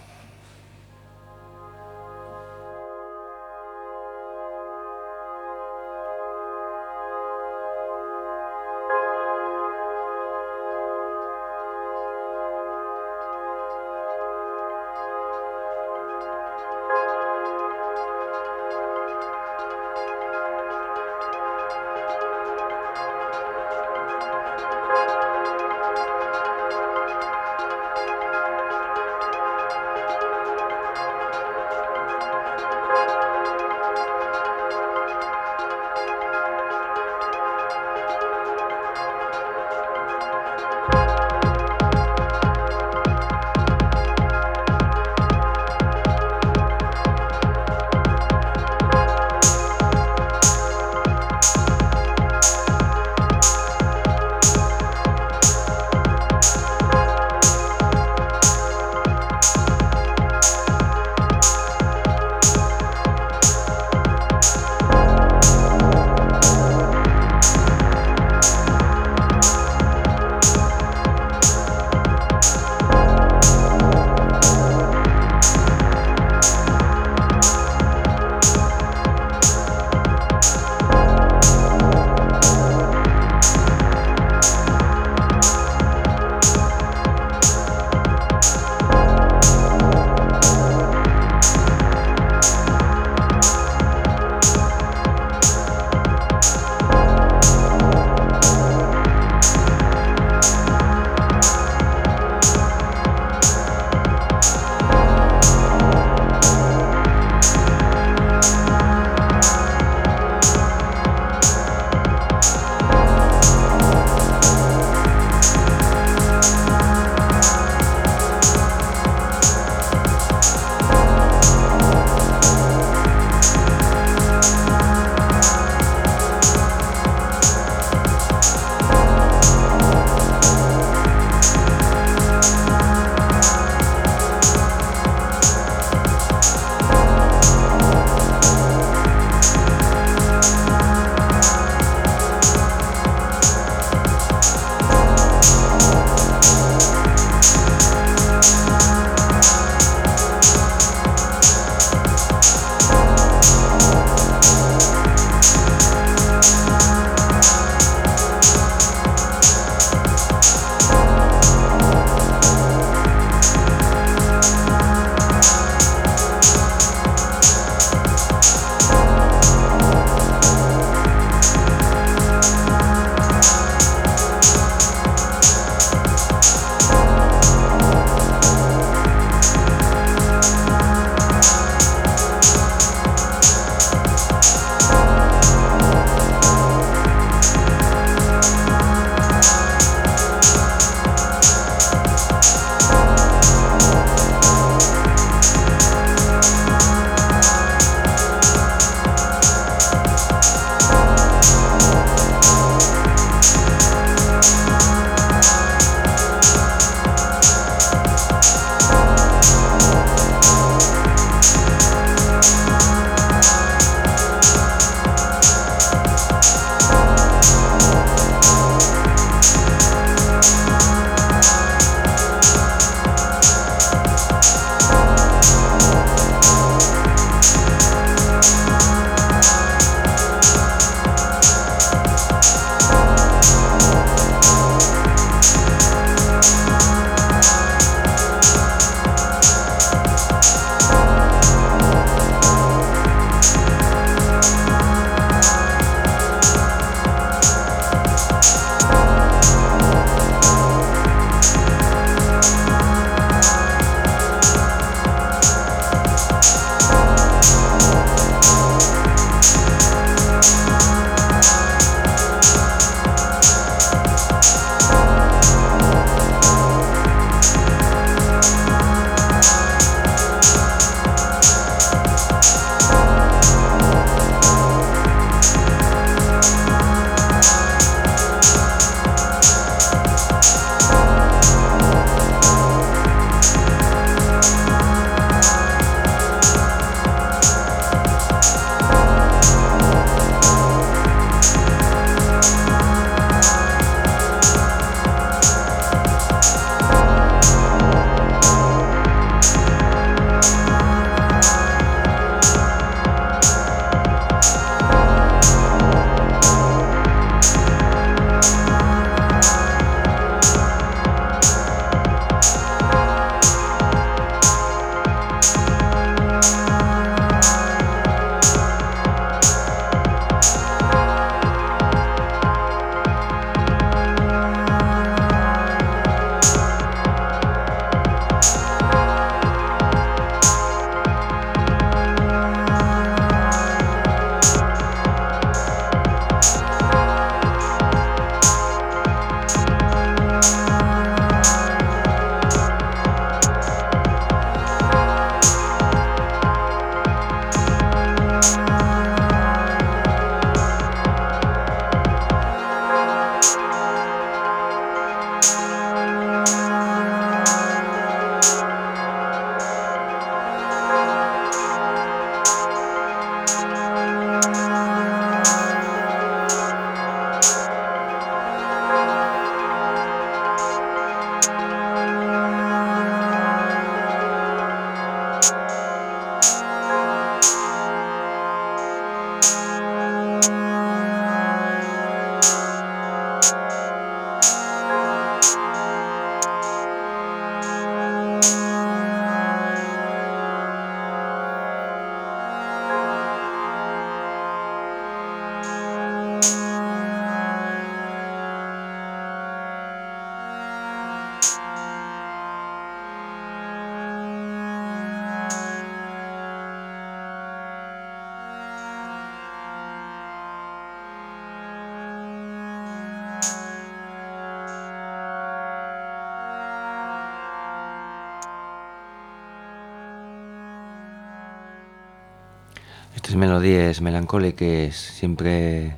[SPEAKER 1] Melodías melancólicas siempre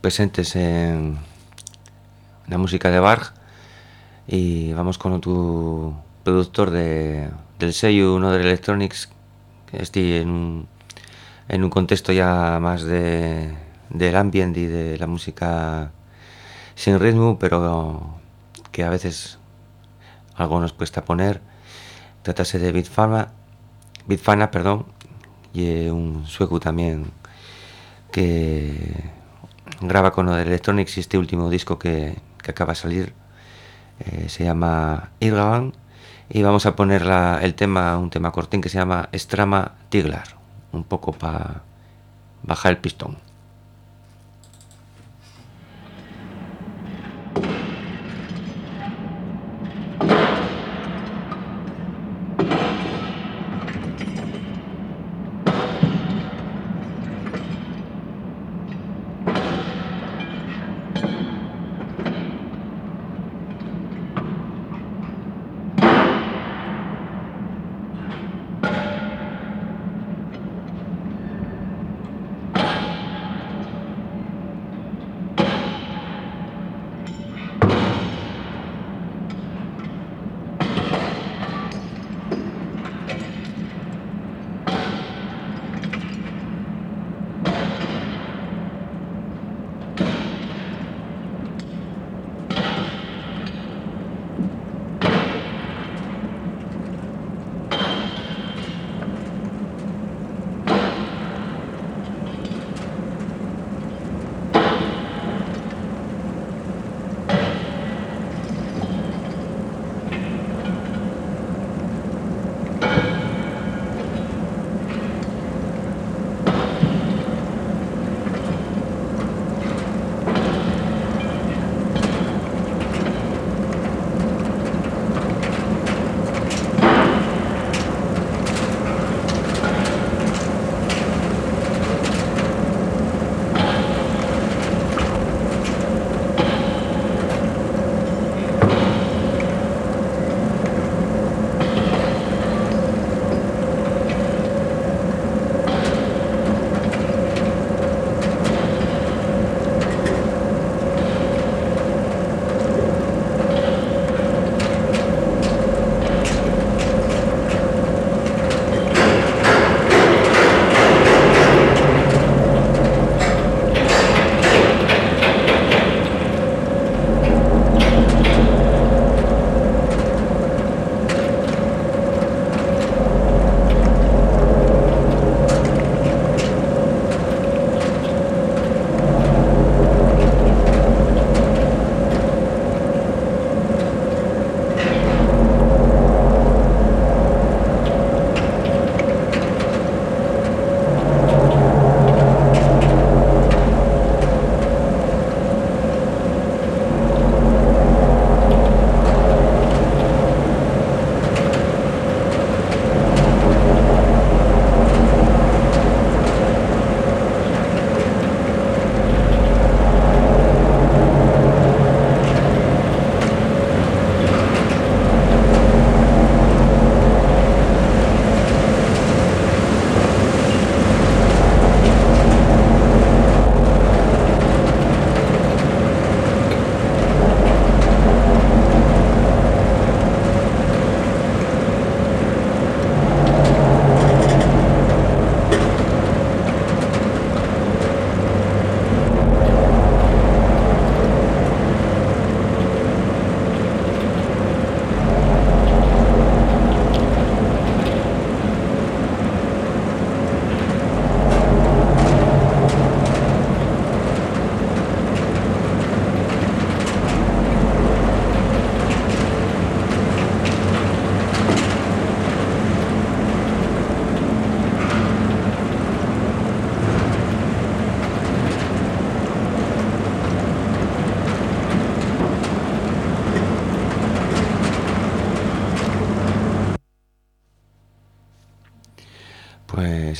[SPEAKER 1] presentes en la música de Bach y vamos con tu productor de, del sello, uno de Electronics, que estoy en un, en un contexto ya más de, del ambient y de la música sin ritmo, pero que a veces algo nos cuesta poner. Tratase de Bitfana, Bitfana perdón, y un sueco también que graba con de Electronics y este último disco que, que acaba de salir eh, se llama Irgan y vamos a poner la, el tema, un tema cortín que se llama Estrama Tiglar, un poco para bajar el pistón.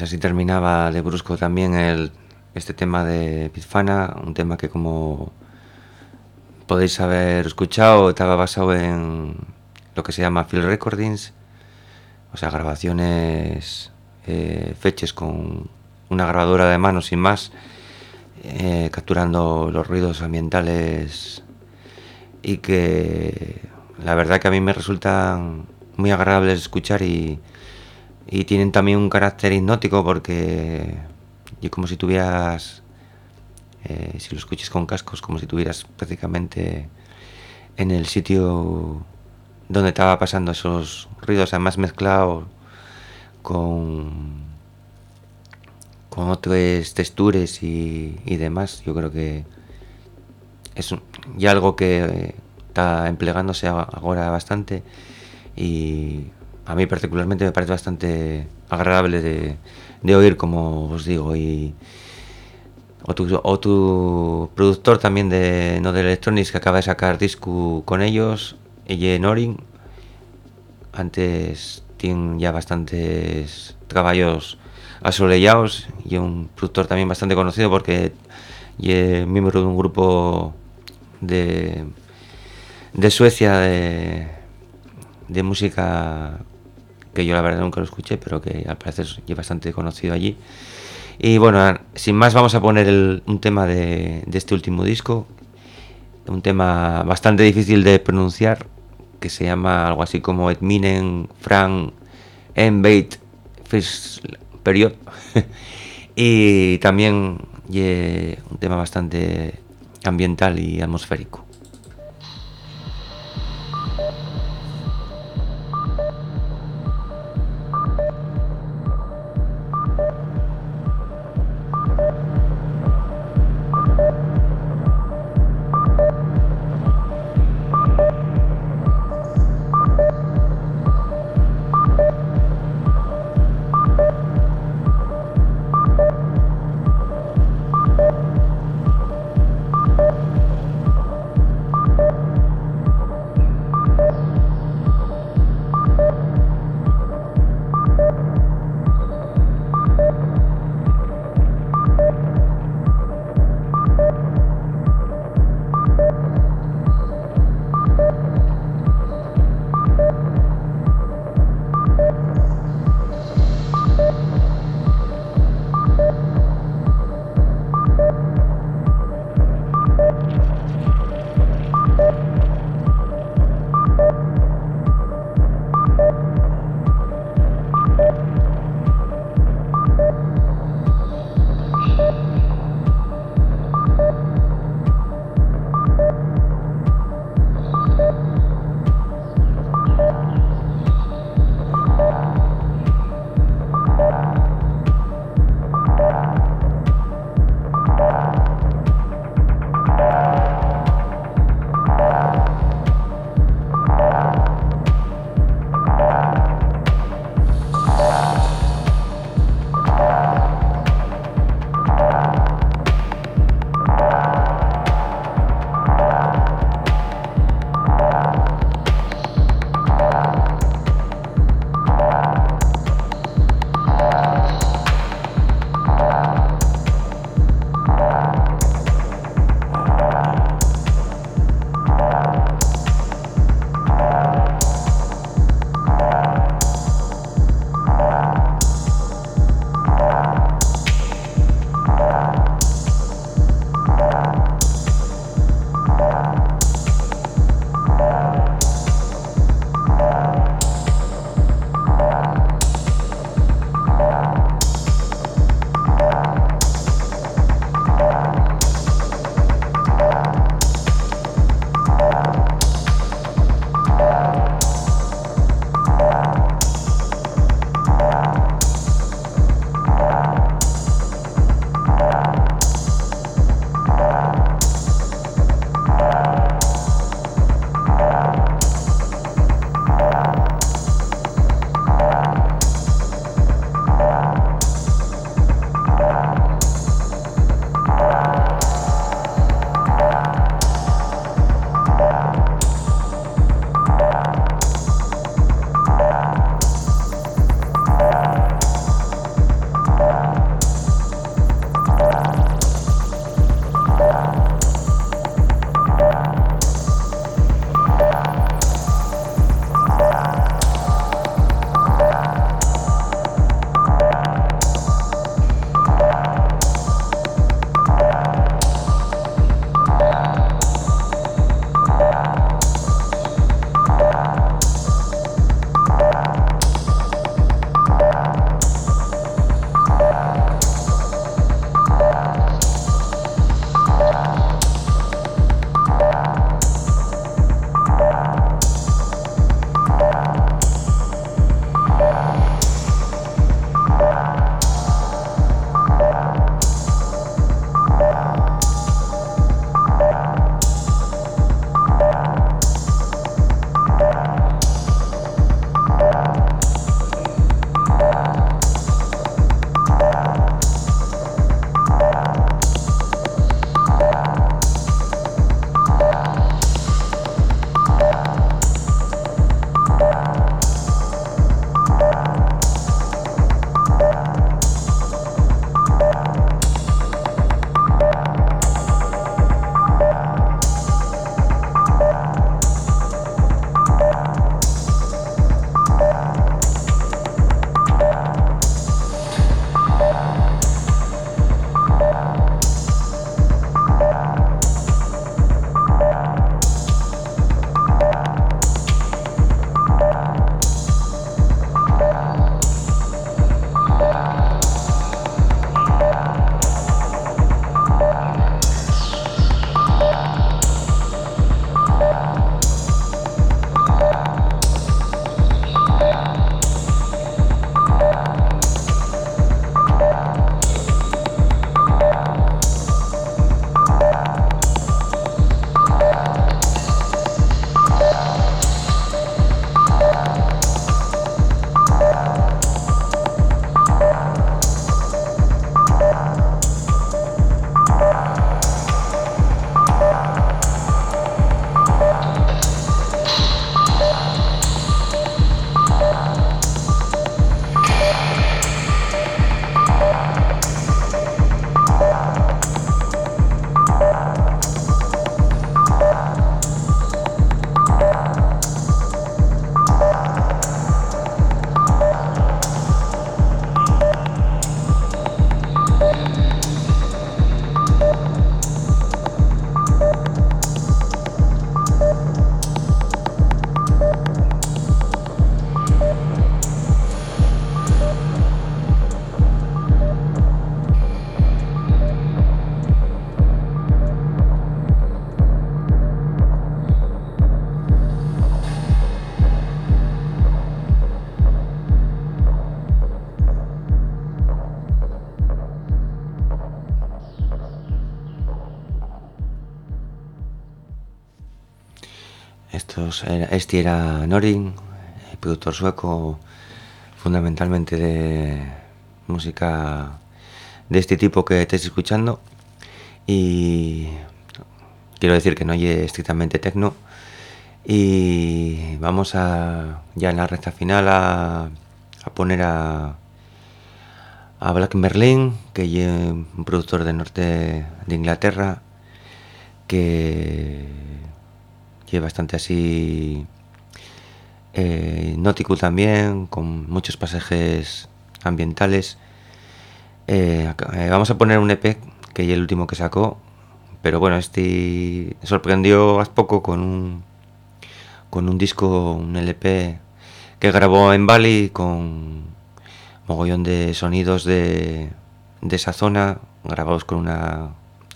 [SPEAKER 1] Así terminaba de brusco también este tema de Pizfana, un tema que como podéis haber escuchado estaba basado en lo que se llama field recordings, o sea, grabaciones eh, fechas con una grabadora de mano sin más, eh, capturando los ruidos ambientales y que la verdad que a mí me resultan muy agradables escuchar y, y tienen también un carácter hipnótico porque y como si tuvieras, eh, si lo escuches con cascos, como si tuvieras prácticamente en el sitio donde estaba pasando esos ruidos, además mezclados con, con otras texturas y, y demás. Yo creo que es ya algo que está empleándose ahora bastante y a mí particularmente me parece bastante agradable de, oír, como os digo, y o tu, productor también de No de Electronics que acaba de sacar disco con ellos, Eye Norin, antes tienen ya bastantes trabajos asolellados y un productor también bastante conocido porque es miembro de un grupo de, de Suecia de, de música que yo la verdad nunca lo escuché, pero que al parecer es bastante conocido allí. Y bueno, sin más vamos a poner un tema de, este último disco, un tema bastante difícil de pronunciar, que se llama algo así como Edminen Frank Enbeit First Period. *laughs* y también un tema bastante ambiental y atmosférico. Este era Norin, productor sueco fundamentalmente de música de este tipo que estés escuchando. Y quiero decir que no oye estrictamente tecno y vamos a ya en la recta final a, poner a a Black Merlin que es un productor del norte de Inglaterra que es bastante así eh, también, con muchos pasajes ambientales. Eh, eh, vamos a poner un EP que es el último que sacó, pero bueno, este sorprendió hace poco con un con un disco, un LP que grabó en Bali con mogollón de sonidos de, de esa zona, grabados con una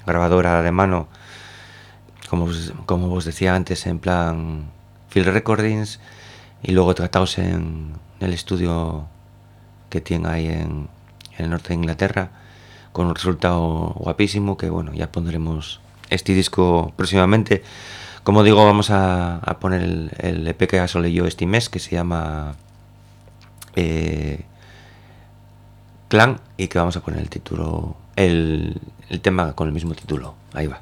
[SPEAKER 1] grabadora de mano como, como os decía antes, en plan field recordings y luego tratados en el estudio que tiene ahí en, el norte de Inglaterra con un resultado guapísimo que bueno, ya pondremos este disco próximamente. Como digo, vamos a, poner el, EP que solo yo este mes que se llama eh, Clan y que vamos a poner el título, el, el tema con el mismo título. Ahí va.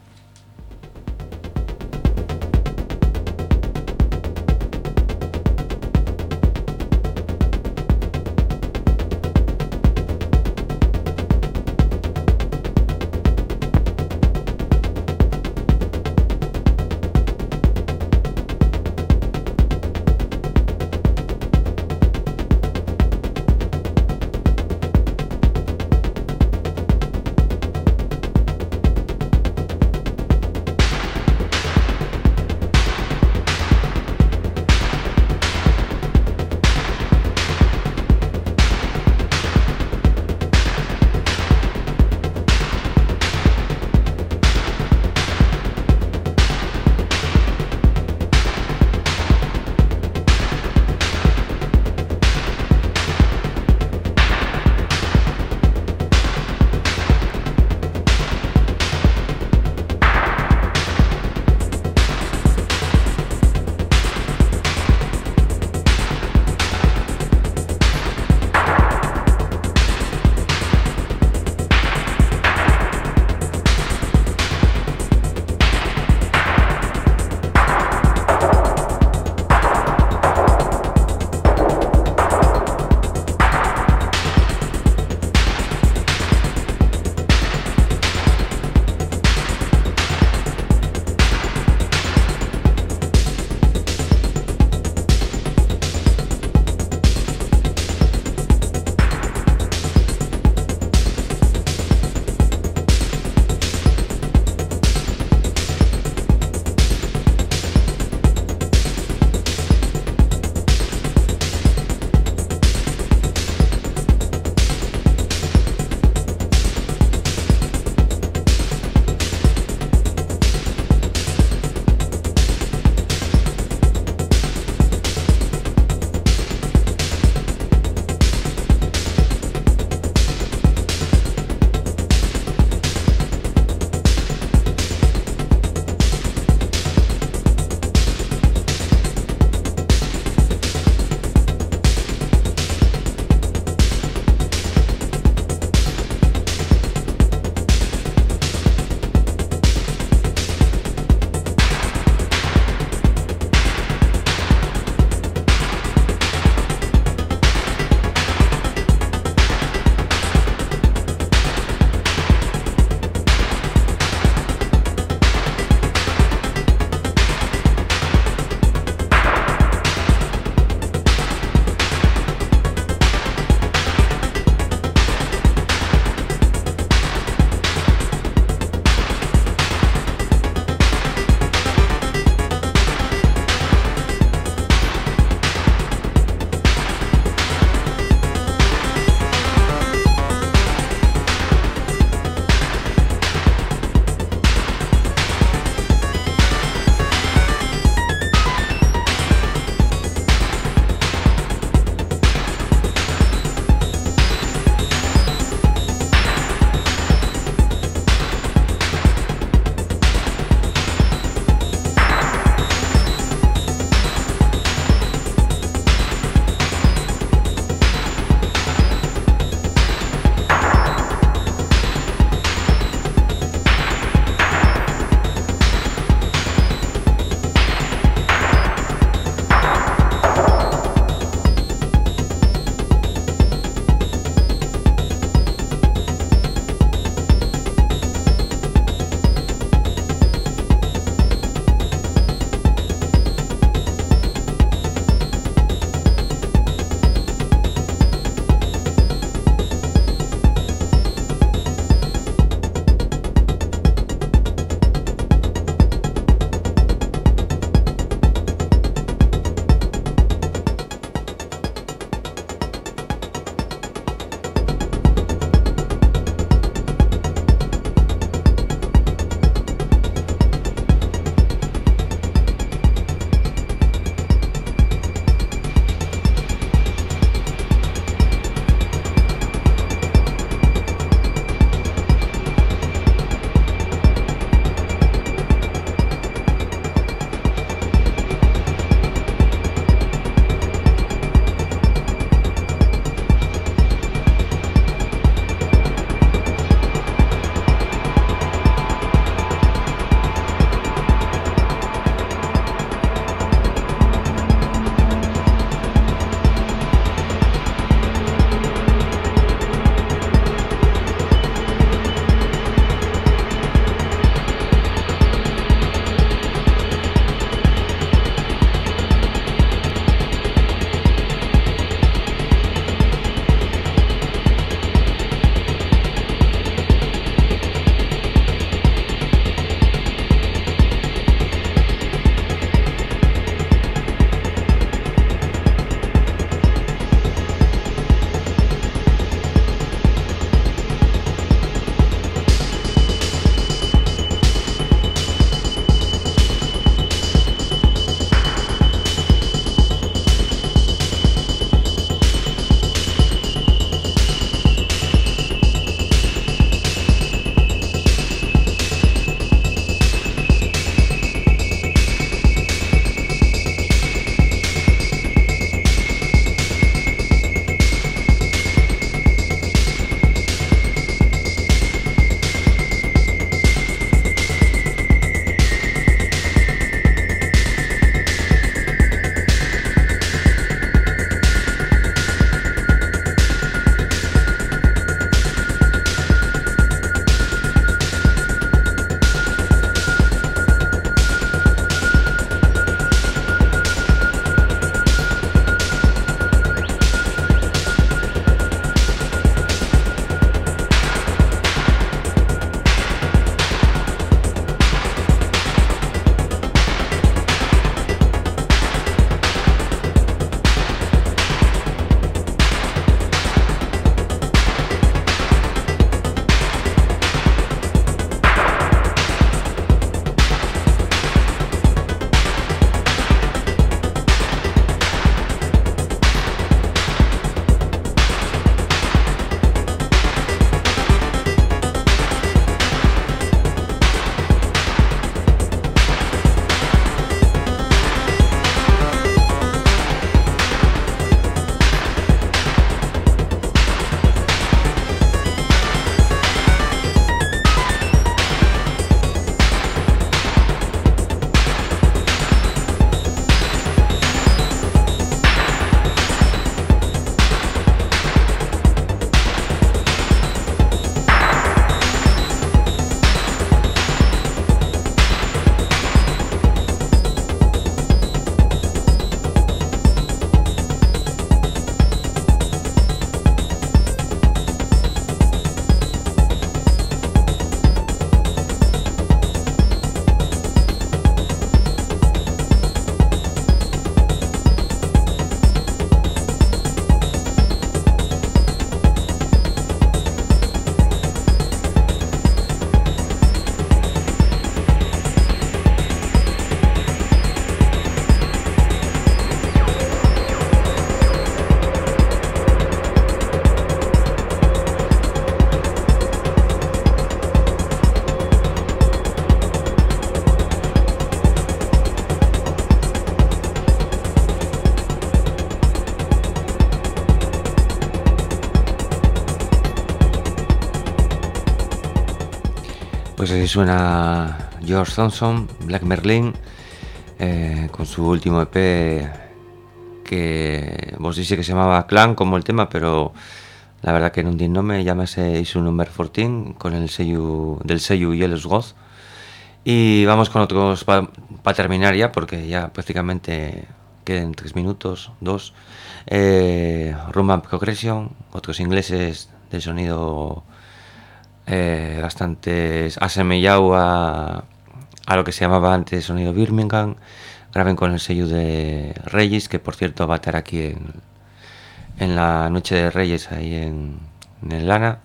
[SPEAKER 1] Así suena George Thompson, Black Merlin, eh, con su último EP que vos dice que se llamaba Clan como el tema, pero la verdad que no un nombre, llámase Issue Number 14 con el sello del sello Yellow Goth. Y vamos con otros para terminar ya, porque ya prácticamente quedan tres minutos, dos. Eh, Roman Progression, otros ingleses de sonido eh, bastante asemejado a, a lo que se llamaba antes sonido Birmingham. Graben con el sello de Reyes, que por cierto va a estar aquí en, en la Noche de Reyes, ahí en, en Lana.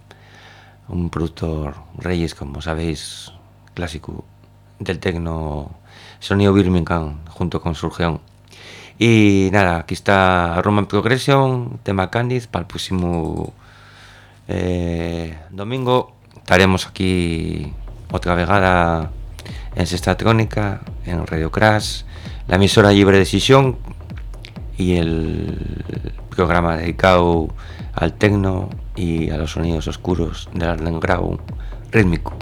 [SPEAKER 1] Un productor Reyes, como sabéis, clásico del tecno sonido Birmingham, junto con Surgeon. Y nada, aquí está Roman Progression, tema Candice, para el próximo eh, domingo. Estaremos aquí otra vegada en Sexta Trónica, en Radio Crash, la emisora Libre Decisión y el programa dedicado al tecno y a los sonidos oscuros del underground rítmico.